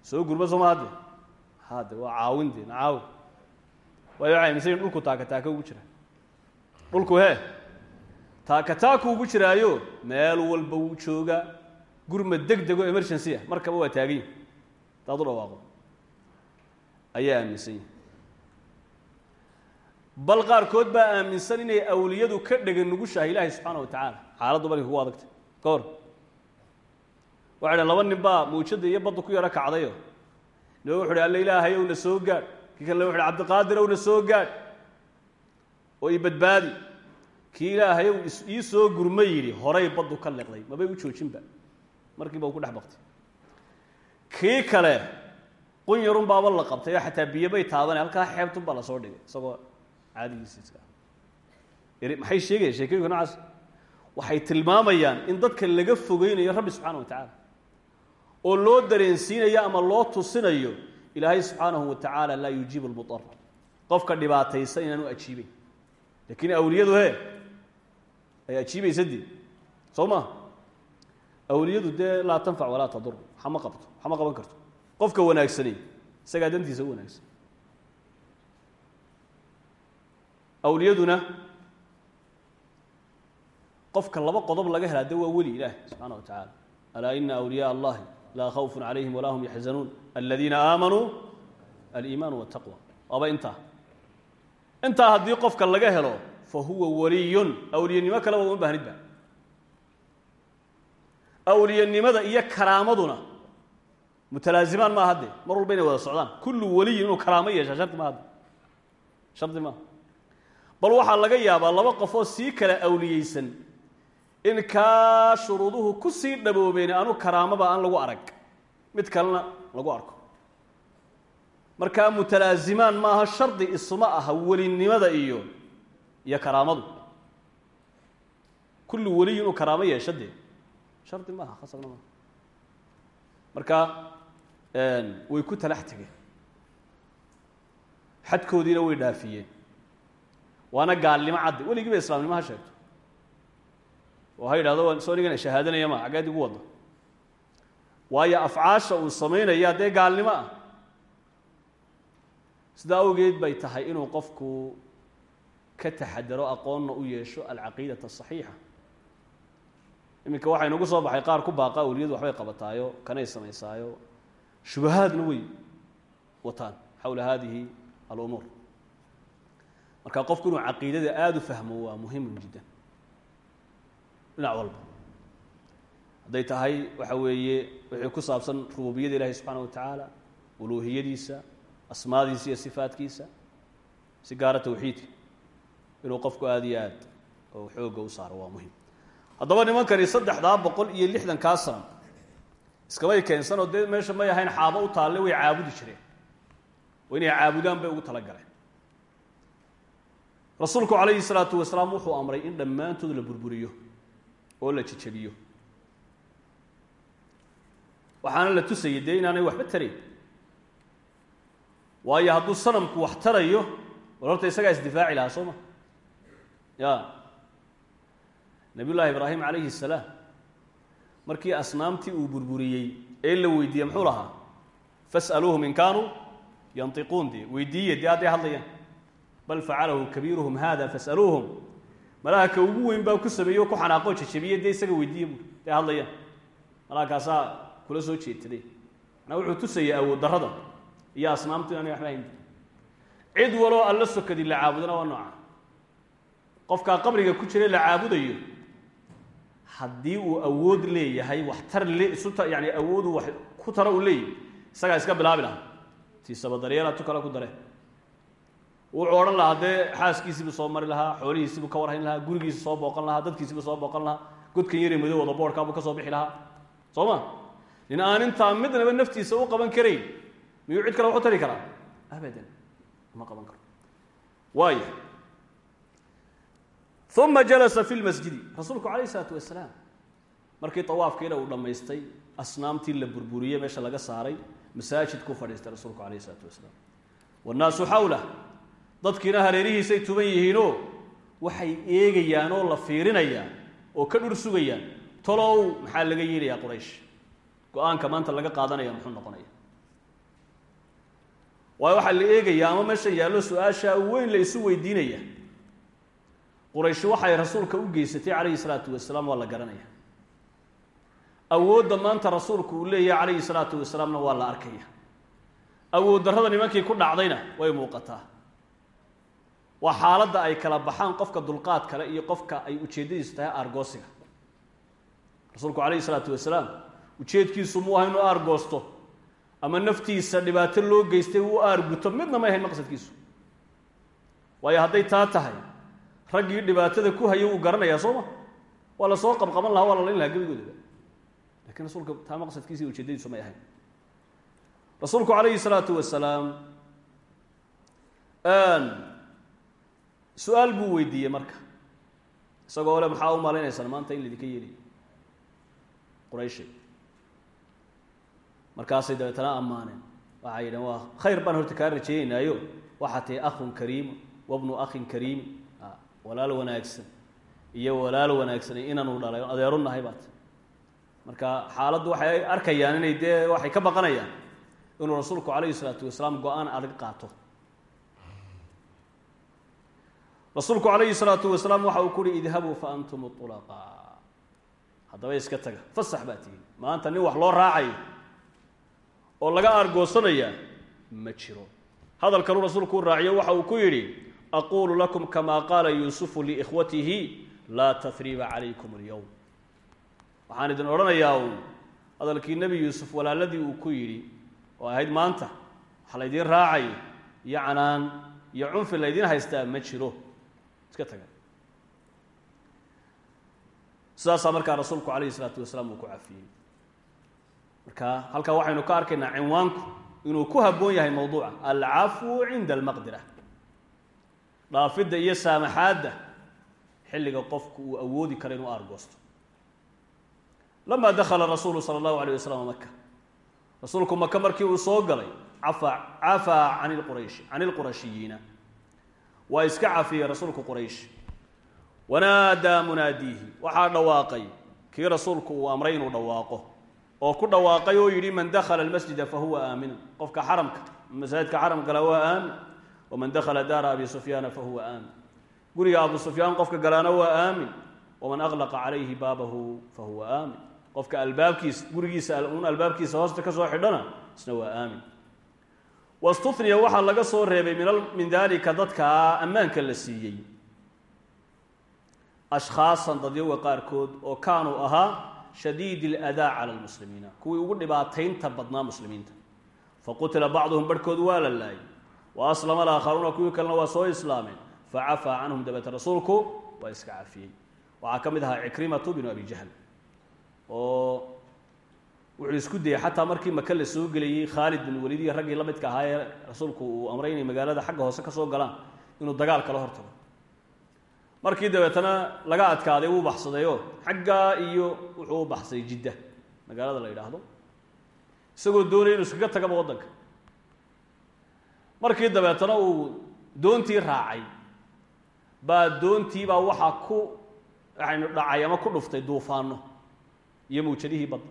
soo gurma sooma hadde hade waa caawinde na caawin waayo aaminsan dhulku taaka taaka ugu jira dhulku hee? Taaka taaku ugu jiraayo meel walba wuu joogaa. Gurma deg dego emergency ah markaba waa taagan yihi hadaad u dhawaaqo. Ayaa aaminsan yihiin bal qaarkood baa aaminsan inay awliyadu ka dhegan nugushahay ilaahay subxaana wa tacaala. Xaaladdu markay kugu adagtay. Ka hor. Laba nin baa muujada iyo badda ku yaro kacdayo. Niba wuxu alla ilaahay ow soo gaadh kii kale wuxu uhi cabdiqaadir ow na soo gaadh. Oo i badbaadi. Kii ilaahay ow ii soo gurma yidhi horay baddu ka leqday mabay u joojinba. Markiiba u ku dhex baktay kii kale qun yarun baaba la qabtay oo xataa biyo bay taabane halkaa xeebtun baa la soo dhigay isagoo caadigiisa iska maxay sheegayaan? Sheekooyinka noocaas. Waxay tilmaamayaan in dadka laga fogeynayo rabbi subxaana wa tacaala oo loo dareensiinayo ama loo tusinayo ilaahay subxaanahu wa tacaala laa yujiibu lmuar qofka dhibaataysan inaanu ajiibeyn laakiin awliyadu he ay ajiibaysa dii soo maa awliyadu dee laa tanfac walaa tadur waxa ma qabto waxa ma qaban karto. Qofka wanaagsanay isagaa dantiisa u wanaagsan. Awliyaduna qofka laba qodob laga helaa de waa weli ilaah subxaana wa tacaala alaa ina awliyaa allahi laa khawfun calayhim walaa hum yaxzanuun aladiina aamanuu aliimaanu wataqwa waaba intaa intaa haddii qofka laga helo fa huwa waliyun awliyanimo kaleba uma baahnidba awliyanimada iyo karaamaduna mutalaazimaan maaha de mar walba inay wada socdaan kullu waliyin inuu karaamo yeeshaa shardi maaha de shardi maaha bal waxaa laga yaabaa laba qofoo sii kala awliyeysan in kaa shuruuduhu ku sii dhaboobeen anu karaamaba aan lagu arag. Mid kalena lagu arko. Markaa mutalaazimaan maaha shardi isma aha welinimada iyo iyo karaamadu. Kullu weliyi inuu karaamo yeesho dee shardi maaha khasabna maaha marka way ku talax tegeen xadkoodiina way dhaafiyeen. Waana gaalnimo caddi weligii islaamnimo ha sheegto oo ha yidhahdo waan soo nigana shahaadanaya ma xaggeed igu wadda waayo afcaasha uu samaynaya dee gaalnimo ah. Sidaa awgeed bay tahay inuu qofku ka taxadaro aqoonna u yeesho alcaqiidata asaxiixa iminka waxaa inagu soo baxay qaar ku baaqa awliyadu waxbay qabataayo kanay samaysaayo. Shubahaadna way wataan xawla hadihi alumuur. Marka qofku inuu caqiidada aada u fahmo waa muhimun jiddan dhinac walba. Hadday tahay waxa weeye wixii ku saabsan rububiyada ilahi subxaana wa tacaala uluuhiyadiisa asmaadiisa iyo sifaadkiisa si gaara tawxiidka inuu qofku aada iyo aad oo xoogga u saaro waa muhiim haddaba nimankani saddexdaa boqol iyo lixdankaa sano iskamay keensanoo dee meesha may ahayn xaabo u taalle way caabudi jireen. Oo inay caabudaan bay ugu talagaleen rasuulku calayhi salaatu wasalaam wuxuu amray in dhammaantood la burburiyo oo la jejebiyo waxaana la tusayay inaanay waxba tarayn. Waayo hadduu sanamku wax tarayo war horta isagaa isdifaaci lahaa soo ma. Ya. Nabiy llaahi ibraahim calayhi salaam markii asnaamtii uu burburiyey ee la weydiiyey muxuu lahaa? Fas'aluuhum in kaanuu yantiquun dee. Weydiiye dee hadday hadlayaan. Bal facalahu kabiiruhum hada fas'aluuhum malaha ugu weyn baa ku sameeyey oo ku xanaaqoo jajabiye dee isaga weydiiye buui dee hadlayaan malaha kula soo jeedsaday. Manaa wuxuu tusayay awood darrada iyo asnaamtu inaanay waxba cid waloo alla sokadi la caabudana waa nooca. Qofkaa qabriga ku jira la caabudayo haddii uu awood leeyahay wax tar le isuta yani awoodu wax ku tara uu leeyahay isagaa iska bilaabi lahaa. Tiisaba daryeela tu kale ku dare wuxuu odhan lahaa dee xaaskiisiibuu soo mari lahaa xoolihiisiibuu ka warhayn lahaa gurigiisa soo booqan lahaa dadkiisiibuu soo booqan lahaa godkan yare madow wada boorhkaabuu ka soo bixi lahaa. Soo ma? Nin aan intaa midnaba naftiisa u qaban karayn miyuu cid kale wax u tari karaa? Abadan ma qaban karo. Waaya uma jalasa fi lmasjidi rasuulku calayh isalaatu wasalaam markii tawaafkiina uu dhammaystay asnaamtii la burburiyey meesha laga saaray masaajidkuu fadhiistay rasuulku calayh isalaatu wasalaam. Wannaasu xawlah dadkiina hareerihiisay tuban yihiinoo waxay eegayaan oo la fiirinayaan oo ka dhur sugayaan. Tolow maxaa laga yeelayaa quraysh? Go'aanka maanta laga qaadanaya muxuu noqonaya. Waayo waxaa la eegayaa ama meesha yaallo su'aasha weyn la isu weydiinaya. Quraysh waxay rasuulka u geysatay calayhi salaatu wasalaam waa la garanaya. Awoodda maanta rasuulku uu leeyahay calayhi salaatu wasalaamna waa la arkaya. Awood darrada nimankii ku dhacdayna way muuqataa waa xaaladda ay kala baxaan qofka dulqaad kale iyo qofka ay ujeeddadiisu tahay aargoosiga. Rasuulku calayhi salaatu wasalaam ujeedkiisu muu aha inuu aargoosto ama naftiisa dhibaato loo geystay uu aarguto midna may ahayn maqsadkiisu. Waayo hadday taa tahay raggii dhibaatada ku haya wuu garanayaa soo ma? Waa la soo qabqaban lahaa waa la layn lahaa gebigoodaba lakiin rasuulka taa maqsadkiisa iyo ujeedadiisu may ahayn. Rasuulku calayhi salaatu wasalaam su'aal buu weydiiyey marka. Isagoo le maxaa u malaynaysaan maanta in laydinka yeelayo qurayshay markaasay dabeetana ammaaneen waxay yidhaheen waa khayr baan horta kaa rajeynaynaayo waxaa tahay akhun kariimu wabnu akhin kariimi walaal wanaagsan. Iyo walaal wanaagsan inanu dhalay adeeru nahay baat marka xaaladdu waxay arkayaan inay dee waxay ka baqanayaan inuu rasuulku calayhi salaatu wasalaam go'aan adag qaato rasuulku calayhi salaatu wasalaam waxa uu ku uhi idhabuu fa antum ulaqaa haddaba iska taga fasax baa tihiin maanta nin wax loo raacayo oo laga aargoosanayaa ma jiro. Hadal kaluu rasuulku u raaciyo waxa uu ku yidhi aquulu lakum kama qaala yuusufu liikhwatihi laa tahriiba calaykum alyowm waxaan idin odhanayaa uun hadalkii nebi yuusuf walaaladii uu ku yidhi oo ahayd maanta waxa laydiin raacayo iyo canaan iyo cunfi laydiin haystaa ma jiro iska taga. Sidaasaa markaa rasuulku calayhi isalaatu wasalaam uu ku cafiyey marka halkaa waxaynu ka arkaynaa cinwaanku inuu ku habboon yahay mowduuca alcafwu cinda almaqdira. Dhaafidda iyo saamaxaadda xilliga qofku uu awoodi karo inuu aargoosto. Lama dakhala rasuulu sala allahu alayh wasalam maka rasuulku maka markii uu soo galay cafa cafaa can lqurayshi can ilqurashiyiina waa iska cafiyey rasuulku quraysh. Wanaadaa munaadiihi waxaa dhawaaqay. Kii rasuulku uu amray inuu dhawaaqo. Oo ku dhawaaqay oo yidhi man dakhala almasjida fahuwa aaminu qofka xaramka masaajidka xaram gala waa aamin. Waman dakhala daara abi sufyaana fahuwa aamin. Guriga abu sufyaan qofka galaana waa aamin. Waman aqlaqa calayhi baabahu fahuwa aamin. Qofka albaabkiisa gurigiisa un albaabkiisa hoosta ka soo xidhana isna waa aamin wastuniya waxaa laga soo reebay min dalika dadkaa ammaanka la siiyey. Ashkhaasan dadyoga qaarkood oo kaanuu ahaa shadiid اladaa cala lmuslimiina kuwii ugu dhibaataynta badnaa muslimiinta. Faqutila bacduhum barhkood waa la laayay. Wa aslama alaakharuuna kuwii kalena waa soo islaameen. Facafaa canhum dabeete rasuulku waa iska cafiyey. Waxaa ka mid ahaa cikrimatu binu abi jahl oo wuxuu isku dayey xataa markii maka la soo gelayey khaalid bin walid iyo raggii la midka ahaa ee rasuulku uu amray inay magaalada xagga hoose ka soo galaan inuu dagaal kala hortago. Markii dabeetana laga adkaaday wuu baxsadayoo xaggaa iyo wuxuu u baxsaday jidda. Magaalada la yidhaahdo. Isagoo doonaya inu iskaga tagaba waddanka. Markii dabeetana uu doontii raacay. Baa doontiibaa waxaa ku yani dhacay ama ku dhuftay duufaano iyo mawjadihii badda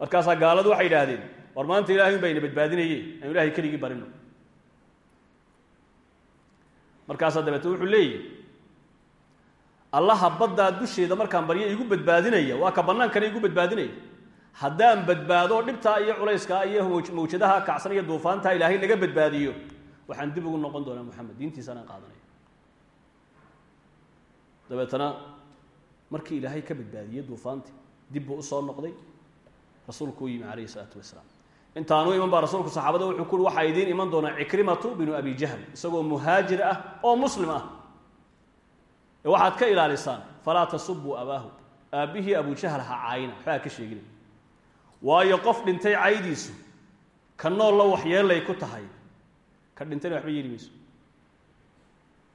markaasaa gaaladu waxay idhaahdeen war maanta ilahay un baa ina badbaadinaye aynu ilahay keligii barino markaasaa dabeetna wuxuu leeyahy allaha baddaa dusheeda markaan baryo igu badbaadinaya waa ka bannaankana igu badbaadinaya. Haddaan badbaado dhibtaa iyo culayskaa iyo mawjadaha kacsan iyo duufaantaa ilaahay naga badbaadiyo waxaan dib ugu noqon doonaa moxamed diintiisaanaan qaadanaya dabeetana markii ilaahay ka badbaadiyey duufaantii dib buu u soo noqday rasuulku u yimi calayhi isalaatu wasalaam. Intaanu iman baa rasuulku saxaabada wuxuu ku waxaa idiin iman doonaa cikrimatu binu abi jahl isagoo muhaajir ah oo muslim ah. Ee waxaad ka ilaalisaan falaa tasubuu abaahu. Aabbihii abujahl ha caayina waxbaa ka sheegina waayo qof dhintay caydiisu ka noolla waxyeelay ku tahay ka dhintayna waxba yeeli mayso.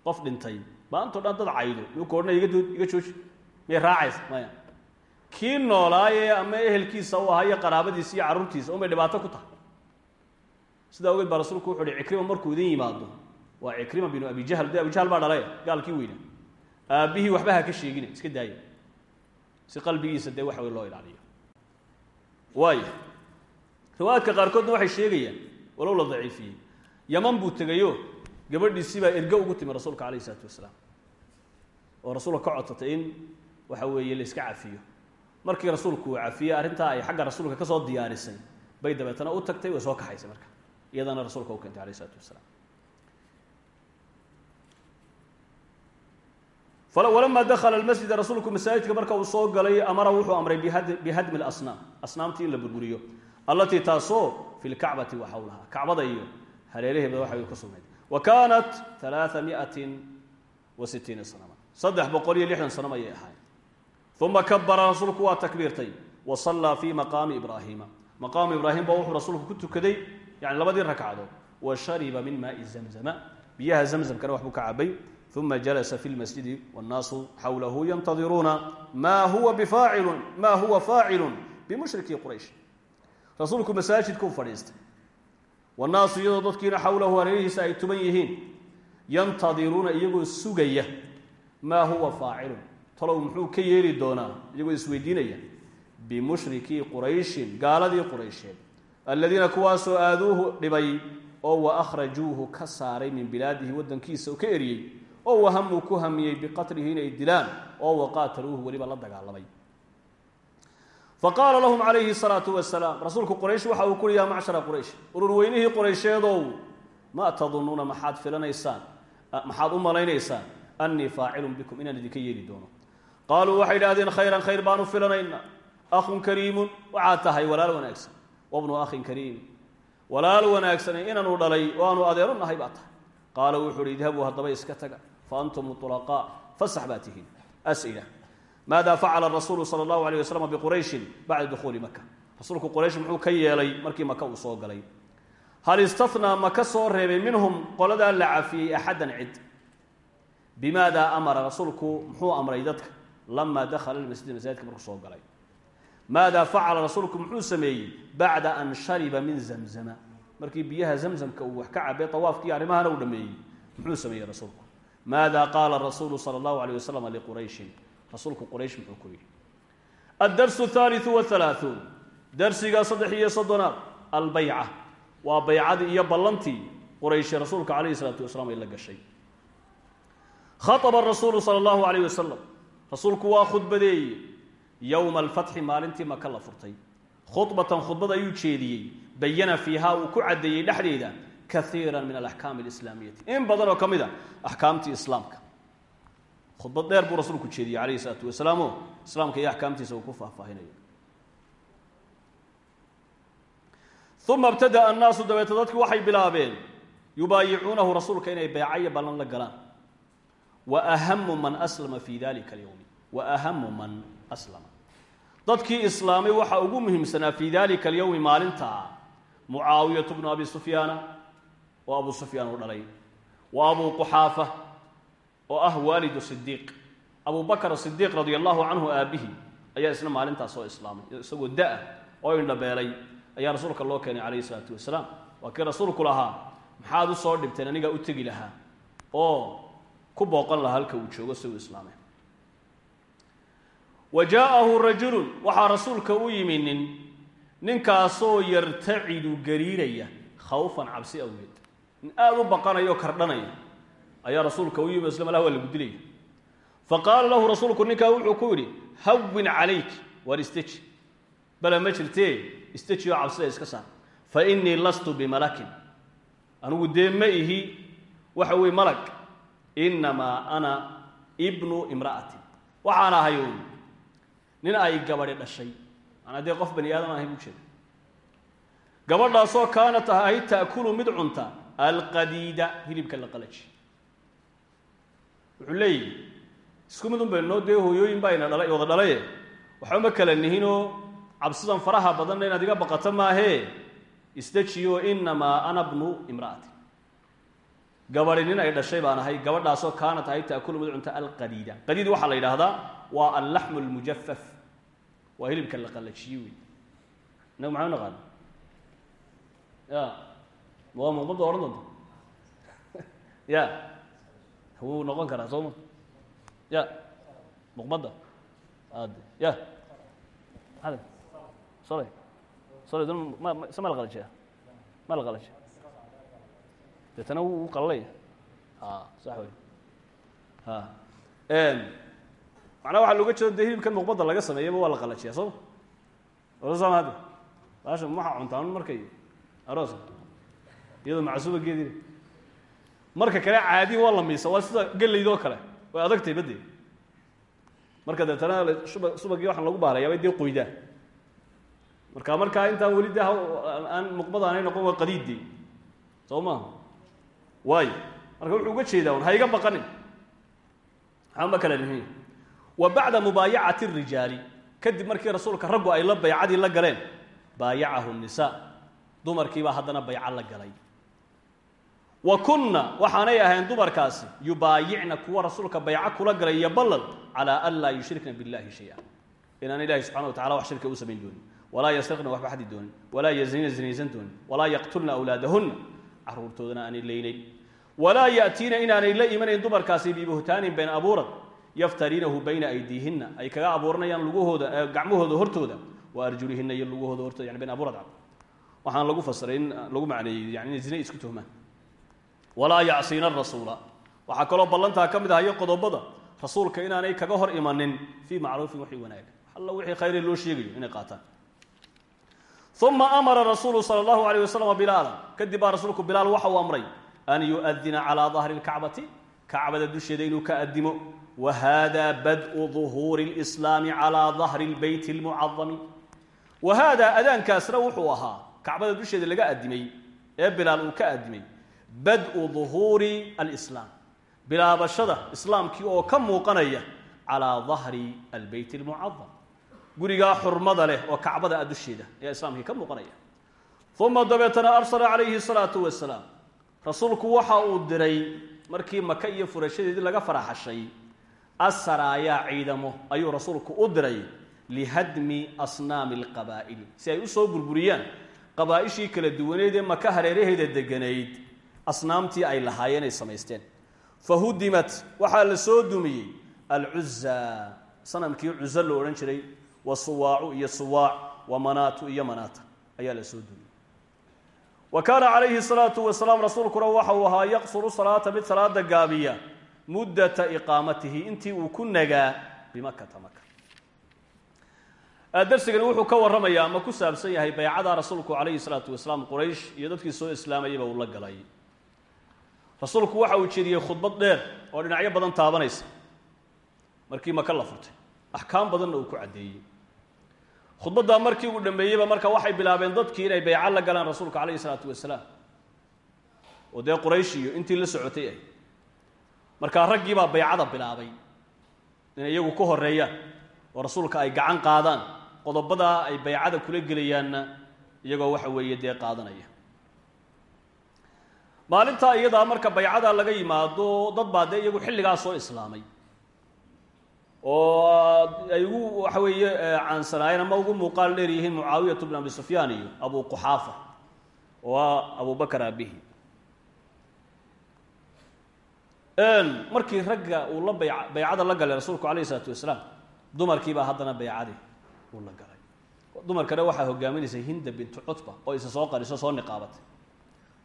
Qof dhintay maantao dhan dad caydo yuu ka odhanaya iga dood iga jooji miyay raacaysa maya kii noolaayee ama ehelkiisa u ahaa qaraabadiisa iyo carruurtiisa unbay dhibaato ku tahay. Sidaa ogeed baa rasuulku wuxu uhi cikrima markuu idin yimaado waa cikrima binu abi jahl dee abu jahl baa dhalay gaalkii weyna. Aabbihii waxba ha ka sheegina iska daaya si qalbigiisa dee waxa wey loo ilaaliyo. Waaya riwaayaadka qaarkoodna waxay sheegayaan walow la daciifiyey. Yaman buu tegayo gabadhiisii baa ergo ugu timi rasuulka calayh isalaatu wasalaam. Oo rasuulka ka codsatay in waxa weeye la iska cafiyo markii rasuulku uu cafiyey arrintaa ay xagga rasuulka ka soo diyaarisay bay dabeetana u tagtay way soo kaxaysay marka iyadana rasuulka u keentay alayh isalaatu wasalaam walamaa dakala almasjida rasuulku masaajidka marka uu soo galay amara wuxuu amray bihadmi lasnaam asnaamtii in la burburiyo allatii taasoo fi lkacbati wa xawlaha kacbada iyo hareeraheeda waxay ka sugnayd wa kaanat alaaa miatin wa sitiina sanama saddex boqol iyo lixdan sanam ayay ahayd uma kabara rasuulku waa takbiirtay. Wa sallaa fii maqaami ibraahiima maqaamu ibraahim baa wuxuu rasuulku ku tukaday yani labadii ragcadood wa shariba min maai zamzama. Biyaha zamzamkana waxbuu ka cabay uma jalasa fi lmasjidi wاnnaasu xawlahu yantadiruuna ma huwa bifaacilu ma huwa faacilun bimushriki quraysh. Rasuulku masaajidkuu fadhiistay. Wannaasu iyadoo dadkiina xawlahu hareerihiisa ay tuban yihiin yantadiruuna iyagoo sugaya maa huwa faacilun talow muxuu ka yeeli doonaa iyagoo isweydiinaya bimushrikii qurayshin gaaladii quraysheed aladiina kuwaasoo aaduuhu dhibay oo wa akhrajuuhu ka saaray min bilaadihi waddankiisa oo ka eriyey oo wahamuu ku hamiyey biqatlihi inay dilaan oo waqaataluuhu weliba la dagaalamay. Faqaala lahum calayhi salaatu wasalaam rasuulku quraysh waxa uu kuhi yaa macshara quraysh urur weynihii quraysheedow ma tadunnuuna maxaad filanaysaan maxaad u malaynaysaan annii faacilun bikum inaan idinka yeeli doono qaaluu waxay idhahdeen khayran khayr baanu filanaynaa akhun kariimun. Waxaad tahay walaal wanaagsan. Wabnu akhin kariim. Walaal wanaagsane inaanu dhalay oo aanu adeeru nahay baa tahay. Qaala wuxuu uhi idhabuu haddaba iska taga. Fa antum muطlaqaa fasax baa tihiin. As'ila maada facala rasuulu sala allahu alayh wasalam biqurayshin bacda dukhuuli maka rasuulku quraysh muxuu ka yeelay markii maka uu soo galay. Hal istathnaa ma soo reebay minhum qoladaa la cafiyey axaddan cid. Bimaada amara rasuulku muxuu amray dadka lamaa dakhala lmasjid masaajidka markuu soo galay maada facala rasuulku muxuu sameeyey bacda an shariba min zamzama markii biyaha zamzamka uu wax ka cabay awaafkii arrimahana uu dhameeyey muxuu sameeyey rasuulku maada qaala rasuulu sala allahu alayh wasalam liqurayshin rasuulku quraysh muxuu ku yidhi addarsu thaaliu wahalaaثuun darsiga saddex iyo soddonaad albayca waa baycadii iyo ballantii qurayshi rasuulka calayhi salaatu wasalaam ay la gashay rasuulku waa khudbadeeye yowma alfatxi maalintii maka la furtay. Khudbatan khudbad ayuu jeediyey. Bayana fiiha uu ku caddeeyey dhexdeeda kaiira min alaxkaami alislaamiyati in badan oo ka mid a islaamka. Khudbad dheer buu rasuulku jeediyey calayhi salaatu wasalaam o islaamka iyo axkaamtiisa uu ku faahfaahinayo. Uma ibtada'a annaasu dabeeta dadki waxay bilaabeen yubaayicuunahu rasuulka inay beeca iyo ballan la galaan. Wa ahamu man aslama fi dalika alyowmi wa ahamu man aslama. Dadkii islaamay waxaa ugu muhiimsanaa fii dalika alyowmi maalintaa mucaawiyatu bnu abi sufyaana oo abu sufyaan uu dhalay wa abuu quxaafa oo ah waalidu sidiiq abu bakr sidiiq radia allahu canhu aabbihi ayaa isna maalintaas soo islaamay isagoo da'a oo indhabeelay ayaa rasuulka loo keenay calayhi isalaatu wasalaam. Waa kii rasuulku lahaa maxaad u soo dhibteen anigaa u tegi lahaa oo ku booqan lahaa halka uu joogo si uu islaamay wa jaa'ahu rajulun waxaa rasuulka u yimi nin ninkaasoo yartacidu gariiraya khawfan cabsi awgeed nin u baqanaya oo kardhanaya. ayaa rasuulka u yimi isla malaha waa lagu fa qaala lahu rasuulku ninkaa wuxuu ku yidhi hawin calayk waar isteji bala ma jirtee isteji oo cabsida iska saar. Fa innii lastu bimalakin. Anigu dee ihi waxa weye malag innamaa ana ibnu imra'ati waxaan ahay nin ay gabadhi dhashay. Manaa dee qof bani aadam ahay buu jeeda gabadhaasoo kaanat ahay ta'kulu mid cunta alqadiida hilibka la qalaji wuxuu leeyihi isku mid un baynoo dee hooyooyin baa ina dhala wada dhalaye. Waxba ma kala nihinoo cabsidan faraha badanna inaad iga baqato maahee isdejiyo inamaa ana bnu imra'ati gabadhi nin ay dhashay baan ahay gabadhaasoo kaanat ahay ta'kulu mid cunta alqadiida. Qadiid waxaa la yidhaahdaa waa allaxmu almujafaf waa hilibka la qalajiye wey inagu maxaa naqaana ya waa muuqmadda odhan doonta ya wuu noqon karaa soo ma? Ya muqmadda ad ya solay solay dun ma se ma la qalajiya ma la qalajiya deetana wuu qalalaya a sax wey a macnaha waxaa looga jeedo dee hilibkan laga sameeyaba waa la qalajiya soo ma? Ola sama hadde baasha maxaa cuntaan markay arooska. Iyadoo macsuuba geedina marka kale caadi waa la miisa waa sida gelaydoo kale. Way adagtay badde marka deetana suba subagii waxaan lagu baarayaa bay dee qoydaan marka markaa intaan weli de aan muqmad aanay noqon waa qadiidde soo maaha waayo marka wuxuu uga jeedaa un ha iga baqanin. Kala nihin wa bacda mubaayacati rijaali kadib markii rasuulka raggu ay la baycadii la galeen baayacahu nisaa dumarkiibaa haddana bayco la galay. Wa kunna waxaanay ahayn dumarkaasi yubaayicna kuwa rasuulka bayco kula galay iyo ballan calaa an laa yushrikna biاllahi shaya. Inaan ilahi subxana wa tacala wax shirka u samayn doonin. Walaa yasriqna waxba xadi doonin. Walaa yazinina zinaysan doonin. Walaa yaqtulna awlaadahunna. Caruurtoodana aanay leynayn walaa ya'tiina inaanay la imanayn dumarkaasi bibuhtaanin been abuurad yaftariinahu bayna aydiihinna ay kaga abuuranayaan lugahooda gacmahooda hortooda. Wa arjulihinna iyo lugahooda hortooda yani been abuurad cad waxaan lagu fasiray in lagu macneeyey yani inay zina isku tuhmaan. Walaa yacsiina arasuula waxaa kaloo ballantaa ka mid ahayo qodobada rasuulka inaanay kaga hor imanin fii macruufin wixii wanaaga alla wixii khayre loo sheegayo inay qaataan. Uma amara rasuulu sala allahu alayh wasalam bilaalan kadib rasuulku bilaal waxa uu amray an yu'adina calaa dahri lkacbati kacbada dusheeda inuu ka addimo wa hada bad'u duhuuri lislaami calaa dahri lbeyti lmucadami wa haadaa adaankaasna wuxuu ahaa kacbada dusheeda laga addimay ee bilaal uu ka addimay bad-u duhuuri alislaam. Bilaabashada islaamkii oo ka muuqanaya calaa dahri albeyt almucadam gurigaa xurmada leh oo kacbada a dusheeda ayaa islaamkii ka muuqanaya. Uma dabeetana arsala calayhi salaatu wasalaam rasuulku waxa uu diray markii maka iyo furashadeedii laga faraxashay asaraayaa ciidamo ayuu rasuulku u diray lihadmi asnaami alqabaa'ili si ay u soo burburiyaan qabaa-ishii kala duwaneed ee maka hareeraheeda deganayd asnaamtii ay lahaayeen ay samaysteen. Fa hudimat waxaa la soo dumiyey alcuza sanamkii cuzo lo odhan jiray wa suwaacu iyo suwaac wa manaatu iyo manaata ayaa la soo dumiyey wa kaana calayhi salaatu wasalaam rasuulkuna waxa uu ahaa yaqsuru salaata mid salaada gaabiya muddata iqaamatihi intii uu ku nagaa bimakata maka darsigani wuxuu ka warramayaa ama ku saabsan yahay baycada rasuulku calayhi salaatu wasalaam quraysh iyo dadkii soo islaamayaba uu la galay. Rasuulku waxa uu jeediyey khudbad dheer oo dhinacyo badan taabanaysa. Markii maka la furtay axkaam badanna uu ku caddeeyey khudbaddaa markii uu dhammeeyeyba marka waxay bilaabeen dadkii inay bayco la galaan rasuulka calayhi salaatu wasalaam. Oo dee quraysh iyo intii la socotay ah markaa raggiibaa baycada bilaabay inay iyagu ka horeeyaan oo rasuulka ay gacan qaadaan qodobadaa ay baycada kula gelayaanna iyagoo waxa weeye dee qaadanaya. Maalintaa iyadaa marka baycadaa laga yimaado dad baa dee iyagu xilligaa soo islaamay oo ay ugu waxa weeye caansanaayeen ama ugu muuqaal dheer yihiin mucaawiyatu abi sufyaan iyo abu quxaafa oo a abu bakar aabihi markii ragga uu la bay baycada la galay rasuulku alayh isalaatu wasalaam dumarkiibaa haddana baycadii uu la galay. Dumarkana waxaa hogaaminaysay hinda bintu cutba oo isa soo qariso soo niqaabatay.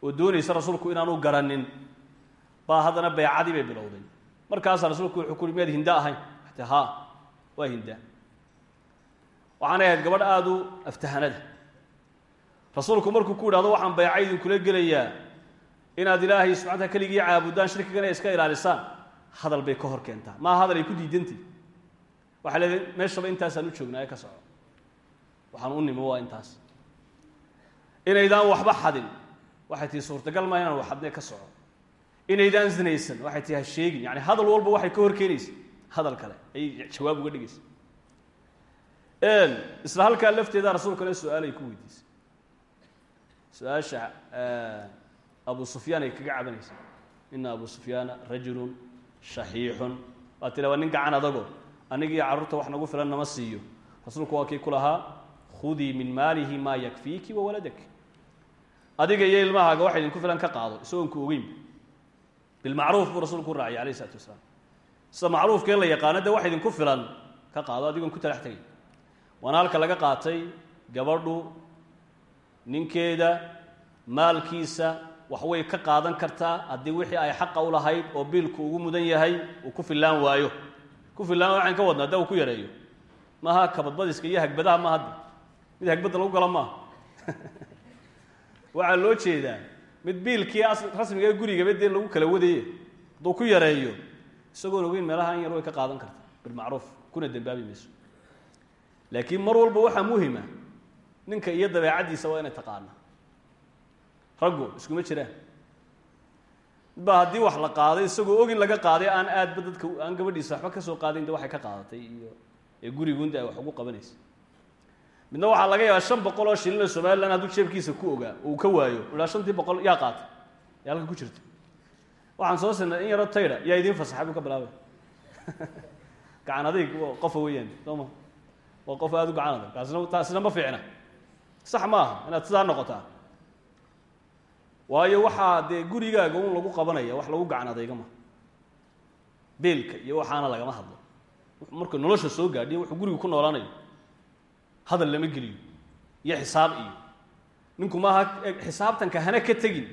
Oo doonaysa rasuulku inaanu garanin baa haddana baycadii bay bilowday. Markaasaa rasuulku wuxuu kuhi miyaad hinda ahayn te ha waa hinda waxaanay ahayd gabadh aada aftahanada rasuulku markuu ku idhahdo waxaan bayca idinkula gelayaa inaad ilaahay subxana keligii caabudaan shirkigana iska ilaalisaan hadal bay ka hor keentaa maa hadal ay ku diidantii waxaa leedahay meeshaba intaasaan u joognaa ee ka soco waxaan u nimo waa intaas inaydaan waxba xadin waxay tihi suurtagal maa inaan wax xadnee ka soco inaydaan zinaysan waxay tihi ha sheegin yani hadal walba waxay ka hor hadal kale. Ayay jawaab uga dhigaysa. Isla halkaa lafteeda rasuulkana su'aalay ku weydiisay su'aasha abu sufyaan ay kaga cabanaysa. Ina abu sufyaana rajulun shaxiixun waa tila nin gacan adago. Anigii carruurta wax nagu filan nama siiyo. Rasuulku waa kii ku lahaa min maalihi maa yakfiiki wa waladak adiga iyo ilmahaaga waxa idinku filan ka qaado isagoon ku ogeyn. Bilmacruuf buu rasuulku u raaciyay alayh wasalaam sida macruufkee la yaqaano dee wax idinku filan ka qaado adigoon ku talax tegay waana halka laga qaatay gabadhu ninkeeda maalkiisa waxway ka qaadan kartaa. Haddii wixii ay xaqa u lahayd oo biilku ugu mudan yahay uu ku fillaan waayo. Ku fillaan waxaan ka wadna hadda uu ku yareeyo. Maaha kabadbadiska iyo hagbadaha ma hadda mid hagbadda lagu gala maaha. Waxaa loo jeedaa mid biilkii rasmiga ee gurigaba lagu kala wadaye hadduu ku yareeyo isagoon ogeyn meelaha in yar way ka qaadan karta. Bilmacruuf kuna dembaabi mayso. Laakiin mar walba waxaa muhima ninka iyo dabeecaddiisa waa inay taqaana raggu iskuma jiraan. Midbaa haddii wax la qaaday isagoo ogin laga qaaday aan aadba dadka aan gabadhiisa waxba ka soo qaadayn de waxay ka qaadatay iyo ee guriguunda ay wax ugu qabanaysa. Midna waxaa laga yaabaa shan boqol oo shilina somalilan hadduu jeebkiisa ku ogaa uu ka waayo ilaa shantii boqol yaa qaatay yaa halka ku jirta waxaan soo sinay in yaroo tayda yaa idiin fasaxay buu ka bilaabay. Gacan adayg qofa weeyaan soo ma? Waa qof aada u gacan taasina taasina ma fiicna. Sax ma aha inaad sidaa noqotaa. Waayo waxaa dee gurigaaga un lagu qabanaya wax lagu gacan ma. Beelka iyo waxaana lagama hadlo. Marka nolosha soo gaadhiya wuxuu guriga ku noolaanayo hadal lama geliyo iyo xisaab iyo. Ninku maaha xisaabtanka hana ka tegin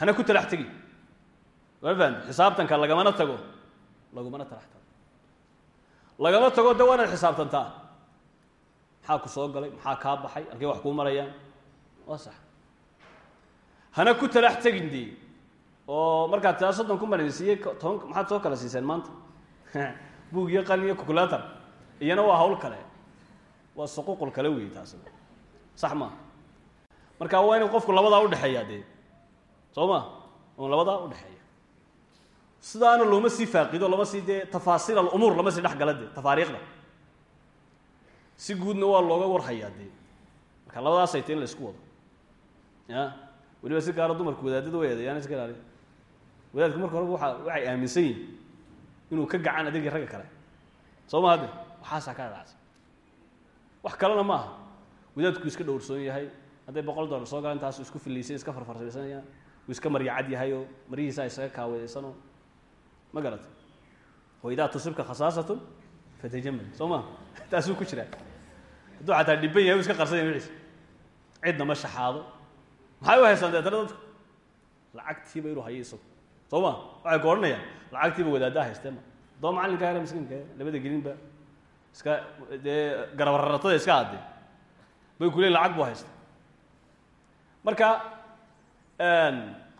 hana ku talax tegin fahamti xisaabtanka lagamana tago lagumana talax tago lagama tago de waa inaad xisaabtantaa maxaa ku soo galay? Maxaa kaa baxay? Halkay wax kuu marayaan? Waa sax. Hana ku talax tegin dee oo markaad taa soddon ku maransiiyey toban maxaad soo kala siiseen maanta? Buug iyo qalin iyo calculator iyana waa hawl kale. Waa suquuqul kale weeye taasina sax maa marka waa inuu qofku labadaa udhexeeyaa dee. Soo ma? Un labadaa udhexeeya sidaana looma sii faaqido lama sii dee tafaasiil alumuur lama sii dhexgala dee tafaariikhda si guudna waa looga warhayaa dee. Marka labadaasay ta in la isku wado. Ya? Weliba si gaaro dumarku wadaadada way eedeeyaan iska ilaaliya wadaadku marka horeba waa waxay aaminsan yihiin inuu ka gacan adeegii ragga kale. Soo ma hadde? Ka dhacsa wax kalena ma aha. Wadaadku iska dhowrsoon yahay. Hadday boqol dollar soo galan taasu isku filaysay iska farfarsanayaan uu iska maryacad yahay oo maryihiisa isaga kaaweeysanoo ma garatay wa idaa tusibka khasaasatun fatajamal soo ma taasuu ku jiraa hadduu xataa dhiban yahay u iska qarsanya wixiisa cidna ma shaxaado. Maxay u haystaan deetana dadku? Lacagtiiba inuu hayo isagu soo ma waxay ku odhanayaan lacagtiiba wadaaddaa haystee ma? Doo macallinka hele miskiinka labada gelinba iska dee garabararatada iska haddee bay ku leeyin lacag buu haysta marka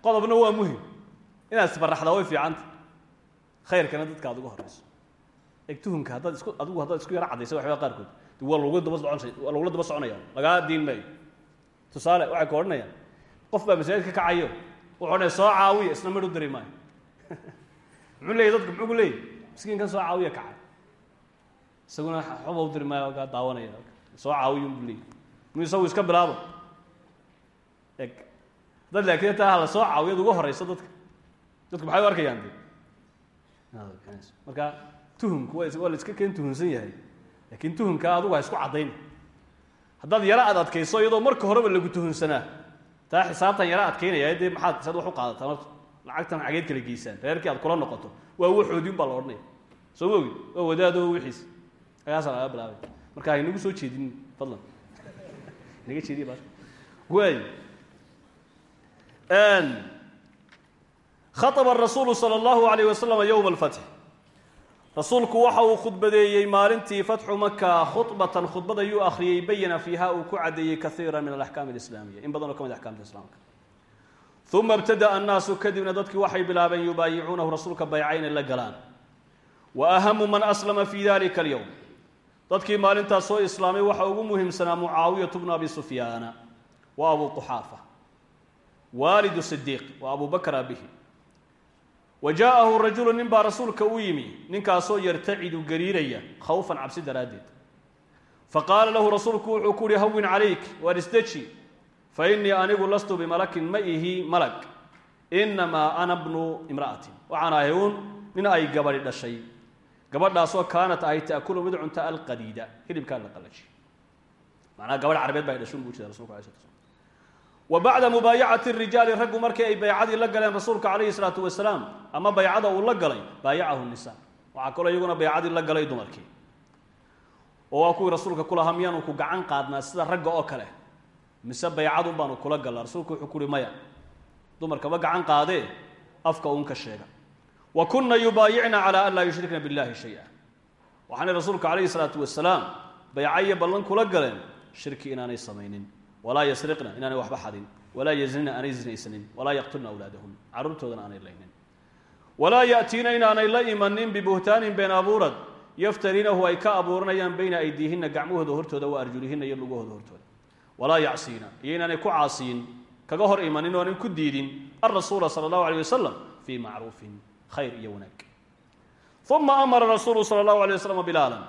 qodobna waa muhiim. Inaad isbaraxdaa way fiicanta khayrkana dadka aad uga horeyso. Eg tuhumka haddaad isku adigu haddaad isku yaro caddaysa waxyaaba qaarkood. Waa lagula daba soconsay waa lagula daba soconaya. Lagaa diin tusaale waxay ku odhanayaan qof ka kacayo wuxuu soo caawiya isna midh u diri maayo dadka muxuu ku leeyay miskiinkan soo caawiya kacay isaguna waxba u diri maayo daawanaya. Soo caawiyun buu leeyay isagu iska bilaabo. Eg dad laakiin taa hala soo caawiyad uga horeyso dadka. Dadku maxay arkayaan de marka tuhumku waa waa la iska keen tuhunsan yahay laakiin tuhumka adugu ha isku caddayn. Haddaad adkayso iyadoo marka horeba lagu tuhunsanaa taa xisaabtan yaro adkaynaya dee maxaad saad wax u waa waxoodin baa la odhanaya. Waa wadaado wixiis. Soo jeedin khaطba الrasuulu salى اllahu عalayh waslama ywma اlfatx rasuulku waxa uu khudbadeeyey maalintii fatxu maka khubatan khudbad ayuu akhriyey bayana fiiha uu ku caddeeyey kaiira min alaxkaam اlislaamiya in badan oo ka mid axkaamta islaamka uma ibtada'a annaasu kadibna dadkii waxay bilaabeen yubaayicuunahu rasuulka bayca inay la galaan wa ahamu man aslama fi dalika alyowm dadkii maalintaas soo islaamay waxaa ugu muhiimsanaa mucaawiyatu bnu abi sufyaana wa abu quxaafa waalidu sidiiq wa abu bakr abihi wa jaa'ahu rajulu nin baa rasuulka u yimi ninkaasoo yartacidu gariiraya khawfan cabsi daraaddeed faqaala lahu rasuulku wuxuu ku uhi hawin calayk waar isdeji fa innii anigu lastu bimalakin ma ihi malag innamaa ana bnu imra'atin waxaan ahay uun nin ay gabadhi dhashay gabadhaasoo kaanat ahay ta'kulu mid cunta alqadiida hilibkaa la qalaji macnaha ba ay slam wa bacda mubaayacati rijaali raggu markii ay baycadii la galeen rasuulka calayhi salaatu wasalaam ama baycada uu la galay baayacahu nisa. Waxaa kaloo iyaguna baycadii la galay dumarkii. Oo waa kuwii rasuulka kulahaa miyaanu ku gacan qaadnaa sida ragga oo kale. Mise baycadun baanu kula gallaa. Rasuulku wuxuu kuhi maya dumarkama gacan qaadee afka uun ka sheega. Wa kunna yubaayicna calaa an laa yushrikna billahi shay-a. Waxaanay rasuulka calayhi salaatu wasalaam bayca iyo ballan walaa yasriqna inaanay waxba xadin walaa yaznina aanay zinaysanin walaa yaqtulna awlaadahun carruurtoodana aanay laynin. Walaa ya'tiina inaanay la imanin bibuhtaanin been abuurad yaftariinahu ay ka abuuranayaan bayna aydiihinna gacmahooda hortooda wa arjulihinna iyo lugahooda hortooda. Walaa yacsiina iyo inaanay ku caasiyin kaga hor imanin o ku diidin alrasuula sala allahu aleyh wasalam fii macruufin khayr iyo wanaag. Uma amara rasuulu sala allahu alay wasalam bilaalan.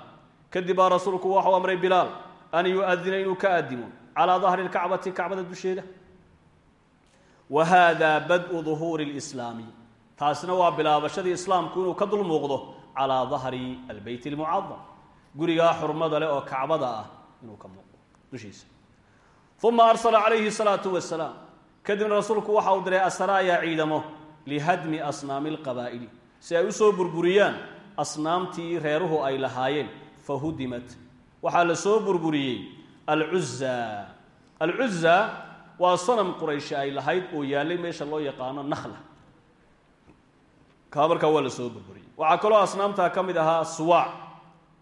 Kadib baa rasuulku waxau amray bilaal an yu-adina inuu ka aadimo calaa dahri lkacbati kacbada dusheeda wa hada bad-u duhuuri lislaami taasina waa bilaabashadii islaamku inuu ka dul muuqdo calaa dahri albeyt almucadam gurigaa xurmada leh oo kacbada ah inuu ka muuqdo dushiisa uma arsala calayhi salaatu wasalaam kadibna rasuulku waxa uu diray asraaya ciidamo lihadmi asnaami alqabaa'ili si ay u soo burburiyaan asnaamtii reeruhu ay lahaayeen fahudimat waxaa la soo burburiyey alcuza alcuza waa sanam qurayshi ay lahayd oo yaallay meesha loo yaqaano nakhla. Kaa markaa waa la soo burburiyey. Waxaa kaloo asnaamtaa ka mid ahaa suwaac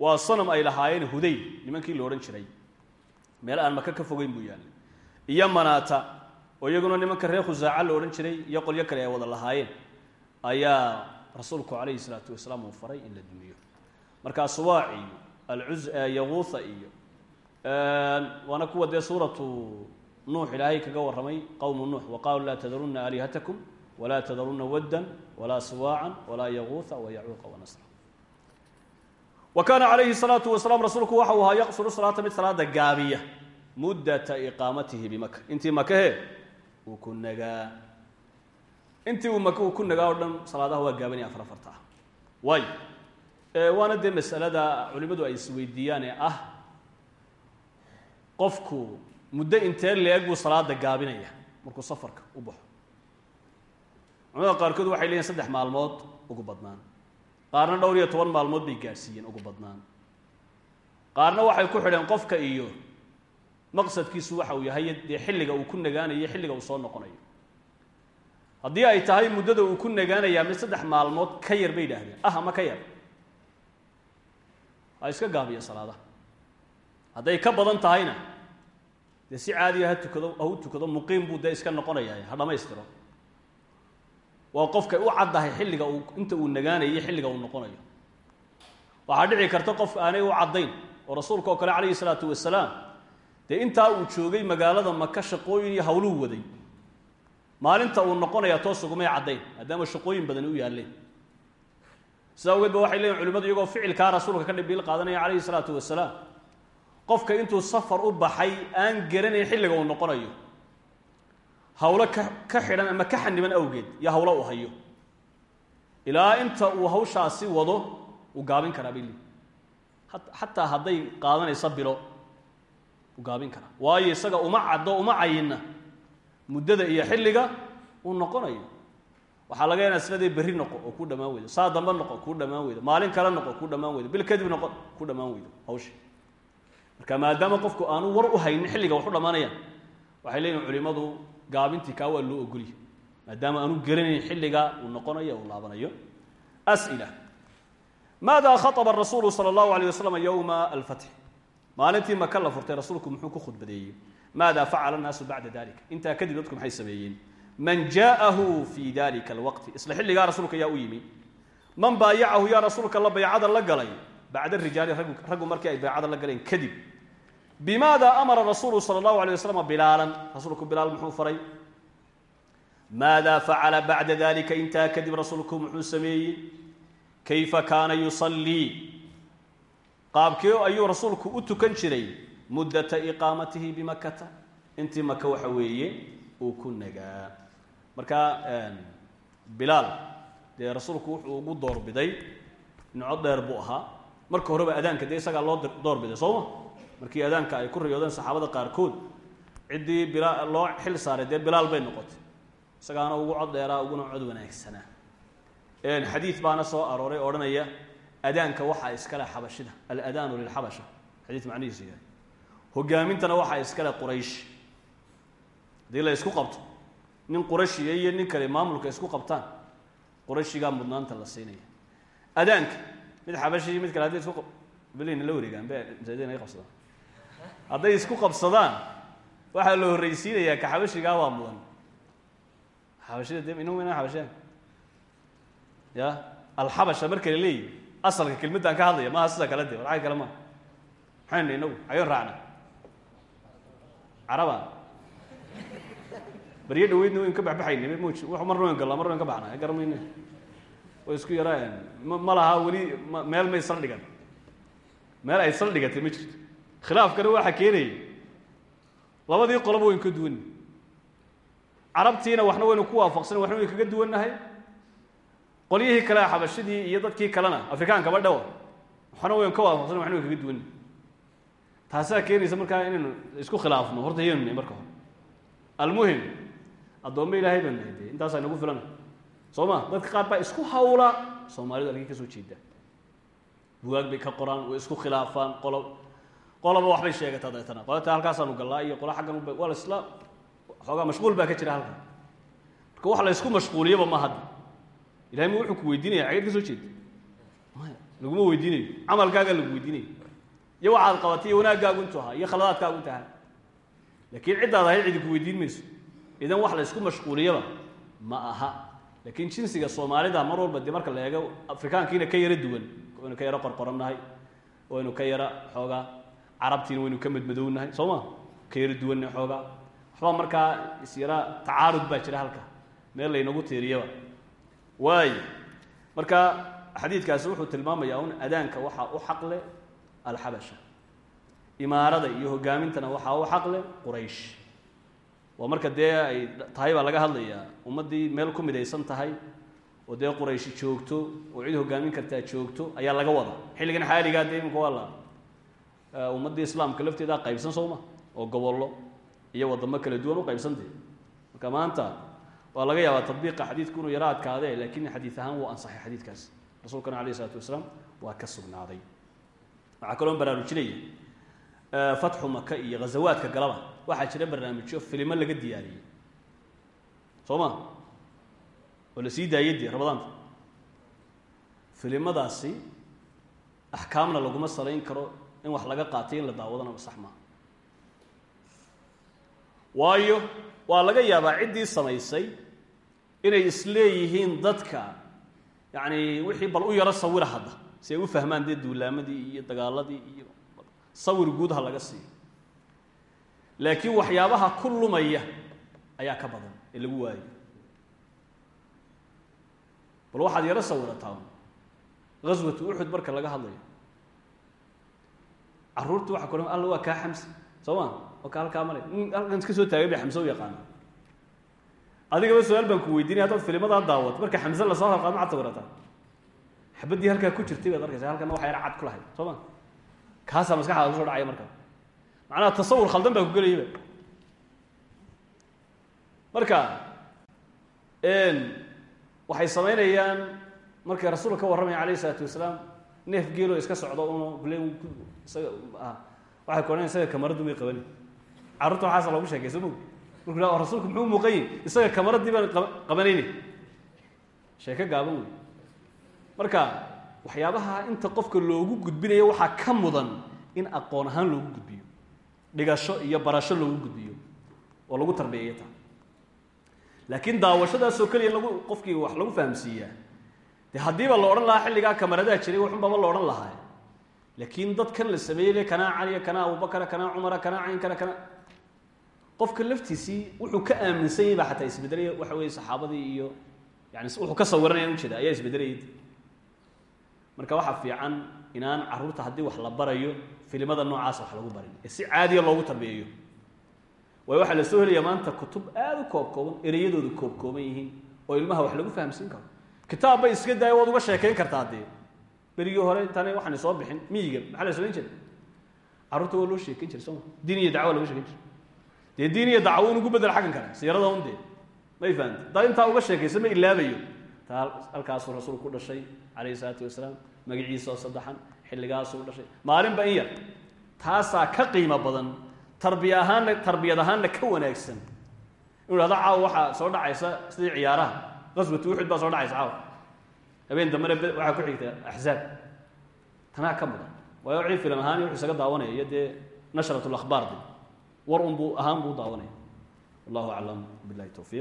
waa sanam ay lahaayeen hudayl nimankii la odhan jiray. Meel aan maka ka fogeyn buu yaallay iyo manaata oo iyaguna nimanka reer khusaaca la odhan jiray iyo qolyo kale ay wada lahaayeen ayaa rasuulku calayhi salaatu wasalaam uu faray in la dumiyo. Markaa suwaac iyo alcuz yaguuha iyo waana kuwa dee suuratu nuux ilaahay kaga warramay qowmu nuux wa qaaluu laa tadarunna aalihatakum walaa tadarunna waddan walaa suwaacan walaa yaguuha wayacuuqa wanasra wa kaana calayhi salaatu wasalaam rasuulku waxa uu ahaa yaqsuru salaata mid salaada gaabiya muddata iqaamatihi bimaka intii makahe uu ku nagaa. Intii uu maka uu ku nagaa oo dhan salaadaha waa gaabanaya afar afarta ah. Waayo waana dee masalada culimmadu ay isweydiiyaan ee ah qofku muddo intee leeg buu salaada gaabinaya? Markuu safarka u baxo. Culamada qaarkood waxay leeyihiin saddex maalmood ugu badnaan. Qaarna dhowr iyo toban maalmood bay gaadhsiiyeen ugu badnaan. Qaarna waxay ku xidheen qofka iyo maqsadkiisu waxa uu yahay dee xilliga uu ku nagaanayo xilliga uu soo noqonayo. Haddii ay tahay muddada uu ku nagaanayaa mid saddex maalmood ka yar bay idhaahdeen ah ama ka yar. Ha iska gaabiya salaadaha hadday ka badan tahayna si caadiya ha tukado ha u tukado muqiim buu dee iska noqonayaa ha dhammaystiro waa qofkay u xilliga uu inta uu nagaanayo xilliga uu noqonayo. Waxaa dhici karta qof aanay u caddayn oo rasuulka oo kale calayhi salaatu wasalaam dee intaa uu joogay magaalada maka shaqooyin iyo hawluu waday. Maalinta uu noqonayaa toos ugumay caddayn maadaama shaqooyin badani u yaalleen. Sidaa awgeed ba waxay leeyihiin culimadu iyagoo ficilkaa rasuulka ka dhibiil qaadanaya calayhi salaatu wasalaam qofka intuu safar u baxay aan garanayn xilliga uu noqonayo. Hawlo ka xidhan ama ka xaniban awgeed iyo hawlo uu hayo. Ilaa inta uu hawshaasi wado uu gaabin karaa bili xataa hadday qaadanaysa bilo uu gaabin karaa. Waayo isaga uma caddo uma cayinna. Muddada iyo xilliga uu noqonayo. Waxaa laga yana siladee berri noqo oo ku dhammaan weydo. Saa dambe noqo kuu dhammaan weydo. Maalin kale noqo kuu dhammaan weydo. Bil kadib noqo ku dhammaan weydo. Hawsha marka maadaama qofku aanu war u haynin xilliga wax u dhammaanayaan waxay leeyihin culimmadu gaabintii kaa waa loo ogolya maadaama aanu gelinayn xilliga uu noqonayo uu laabanayo as'ila maada khaطba rasuulu salى اllahu alيyه waslm ywma alfatxi maalintii maka la furtay rasuulku muxuu ku khudbadeeyey maada facala الnaasu bacda dalik intaa kadib dadku maxay sameeyeen man jaa'ahu fi dalika alwaqti isla xilligaa rasuulka yaa u yimi man baayacahu yaa rasuulka la baycada la galay bacda rijaali raggu markii ay baycada la galeen kadib bimaada amara rasuulu sala allahu alay waslama bilaalan. Rasuulku bilaal muxuu faray. Maada facala bacda dalika intaa kadib rasuulku muxuu sameeyey. Kayfa kaana yusallii qaabkee ayuu rasuulku u tukan jiray muddata iqaamatihi bimakata intii maka waxa weeye uu ku nagaa. Marka bilaal dee rasuulku wuxuu ugu doorbiday nico dheer buu ahaa. Marka horeba adaanka dee isagaa loo doorbiday sooma markii adaanka ay ku riyoodeen saxaabada qaarkood ciddii bila loo xil saaray dee bilaal bay noqotay. Isagaana ugu cod dheeraa uguna cod wanaagsanaa. Xadiid baana soo arooray odhanaya adaanka waxaa iskale xabashida aladaanu lilxabasha. Xadiid macnihiisu yahay. Hogaamintana waxaa iskale quraysh. Haddii la isku qabto nin qurashiya iyo nin kale maamulka isku qabtaan qurashigaa mudnaanta la siinaya. Adaanka mid xabashi mid kale hadday isku belina la wareegaan be masaajidana ay qabsadaan hadday isku qabsadaan waxaa la horreysiinayaa ka xabashigaa waa mudan. Xabashida de inu ina xabashaan ya? Alxabasha marka la leeyihi asalka kelmaddan ka hadlaya maaha sida kale de war kale maaha. Maxaynu inagu? Xayoon raacna. Caraba? Baryo dhaweydna wayn ka baxbaxayna mj w marna wayn gallaa marna wayn ka baxnaa garamayna way isku yaraan. Ma laha weli meel may saldhigan. Meel ay saldhigatay ma jirto khilaafkana waxaa keenayay labadii qoloba wayn ka duwanna carabtiina waxna waynu ku waafaqsan waxna wayn kaga duwannahay. Qolyihii kale xabashidii iyo dadkii kalena afrikaankaba dhawa waxna wayn ka waafaqsan waxna wayn kaga duwannahay. Taasaa keenaysa markaa inaynu isku khilaafno horta yaynu nahay marka hore. Almuhim addoommo ilaahay baan nahay dee intaasaa nagu filan. Soo ma dadka qaar baa isku hawla soomaalidu alkii ka soo jeeda. Bugaag bay ka qoraan way isku khilaafaan qolo qoloba waxbay sheegataa deetana qolata halkaasaanu gallaa iyo qolo xaggan waa la isla xoogaa mashquul baa ka jira halkan. Marka wax la ysku mashquuliyaba ma hadda. Ilahay wuxuu ku weydiinaya xageed ka soo jeeda maya laguma weydiinayo. Camalkaagaa lagu weydiinaya iyo waxaad qabatay iyo intu ahaa iyo khaladaadkaagu inta ahaa. Laakiin ciddaad ahay cidi ku weydiin idan wax la ysku mashquuliyaba ma aha. Laakiin jinsiga soomaalida mar walba dee marka la eego afrikaankiina ka yaro duwan. Waynu ka yaro qorqorannahay waynu ka yaro xoogaa carabtiina waynu ka madmadownahay soo ma? Ka yaro duwannahay xoogaa. Waxbaa markaa isyara tacaarud baa jira halka. Meel laynagu tiiriyaba waayo marka xadiidkaasi wuxuu tilmaamayaa un adaanka waxaa u xaqle alxabasha. Imaarada iyo hogaamintana waxaa u xaqle quraysh. Waa marka dee ay tahay baa laga hadlayaa. Ummaddii meel ku midaysan tahay oo dee qurayshi joogto oo cid hogaamin kartaa joogto ayaa laga wada xilligan xaaligaa dee imika waa la ummaddii islaamka lafteedaa qaybsan sooma oo gobollo iyo waddamo kala duwan u qaybsantee marka maanta waa laga yaabaa tadbiiqa xadiidku inuu yaro adkaadee laakiin xadiid ahaan wuu ansaxay xadiidkaasi rasuulkana alayh isalaatu wasalaam waa ka sugnaaday. Waxaa kaloo baraarujinaya fatxu maka iyo ghazawaadka galaba. Waxaa jira barnaamijyo filimo laga diyaariyey soo ma? Oo la sii daayay dee rabadaanta filimadaasi axkaamna laguma salayn karo in wax laga qaatay in la daawadana sax maaha waayo waa laga yaabaa ciddii samaysay inay isleeyihiin dadka yacni wixii bal u yaro sawira hadda si ay u fahmaan dee duulaamadii iyo dagaaladii iyo sawir guud ha laga siiyo. Laakiin waxyaabaha ku lumaya ayaa ka badan ee lagu waayo. Bal waxaad yaro sawirataa ghaswatu uxud marka laga hadlayo carruurta waxa kula alla waa kaa xamsi. Soo ma ka halkaa nin halkan iska soo taagay bay xamse u yaqaana adigaba su'aal baan ku weydiinaya haddaad filimadaa daawat marka xamse la soo halqaad maxaad sawirataa xabaddii halkaa ku jirtay baad arkaysa halkana waxa yara cad ku lahayd. Soo ma kaasaa maskaxdaada ku soo dhacaya marka. Macnaha tasawur khaldan baa ku gelayaba marka waxay samaynayaan markay rasuulka ka warramaya alayh isalaatu wasalaam neef geeloo iska socdo isaga waxay ku odhan isaga kamaraddu may qabani. Carruurta waxaasa loogu sheekay soo mog markuu ha rasuulku muxuu muuqayin isaga kamaraddii baan qabanayni. Sheeko gaaban marka waxyaabaha inta qofka loogu gudbinayo waxaa ka mudan in aqoon ahaan loogu gudbiyo. Dhigasho iyo barasho loogu gudbiyo oo lagu tarbiyeeyo taa. Laakiin daawashadaasoo keliya lagu qofkii wax lagu fahamsiiyaa dee haddiiba la odhan lahaa xilligaa kamaradaa jiray waxunbaba la odhan lahaa. Laakiin dadkan la sameeyey kanaa caliya kanaa abubakara kanaa cumara kanaa caynkana kana qofka laftiisii wuxuu ka aaminsan yahay baa xataa waxa weeye saxaabadii iyo yani wuxuu ka sawiranaya ujeeda ayaa isbedelayay. Marka waxaa fiican inaan carruurta haddii wax la barayo filimada noocaasa wax lagu barin ee si caadiya loogu tarbiyeeyo. Waayo waxaa la soo helaya maanta kutub aada u koob kooban ereyadoodu yihiin oo ilmaha wax lagu fahamsiin karo kitaab bay iska daaya waad uga sheekayn kartaa dee berigii hore intaana waxaan soo bixin miyiga maxaa la samayn jiray? Carruurta waa loo jiray sooma. Diin iyo dacwa loga sheekayn jiray. Dee diin iyo dacwo ugu bedel xaggan kale siirada un may fahamti haddaad intaa uga sheekaysa ma ilaabayo. Taa halkaasuu rasuulku ku dhashay calayhi salaatu wasalaam magaciisa oo saddexan xilligaasuu dhashay. Maalinba in yar. Taasaa ka qiimo badan tarbiya ahaanna tarbiyad ahaanna ka wanaagsan. Inuu caawa waxaa soo dhacaysa sidii ciyaaraha qaswatu uxud baa soo dhacaysa habeen dambena waxaa ku xigta axzaab tanaa ka mudan waayo wixii filim ahaan wuxuu isaga daawanaya iyo dee nashrat lakhbaar war un buu ahaan buu daawanaya wallahu aclam billahi towfiiq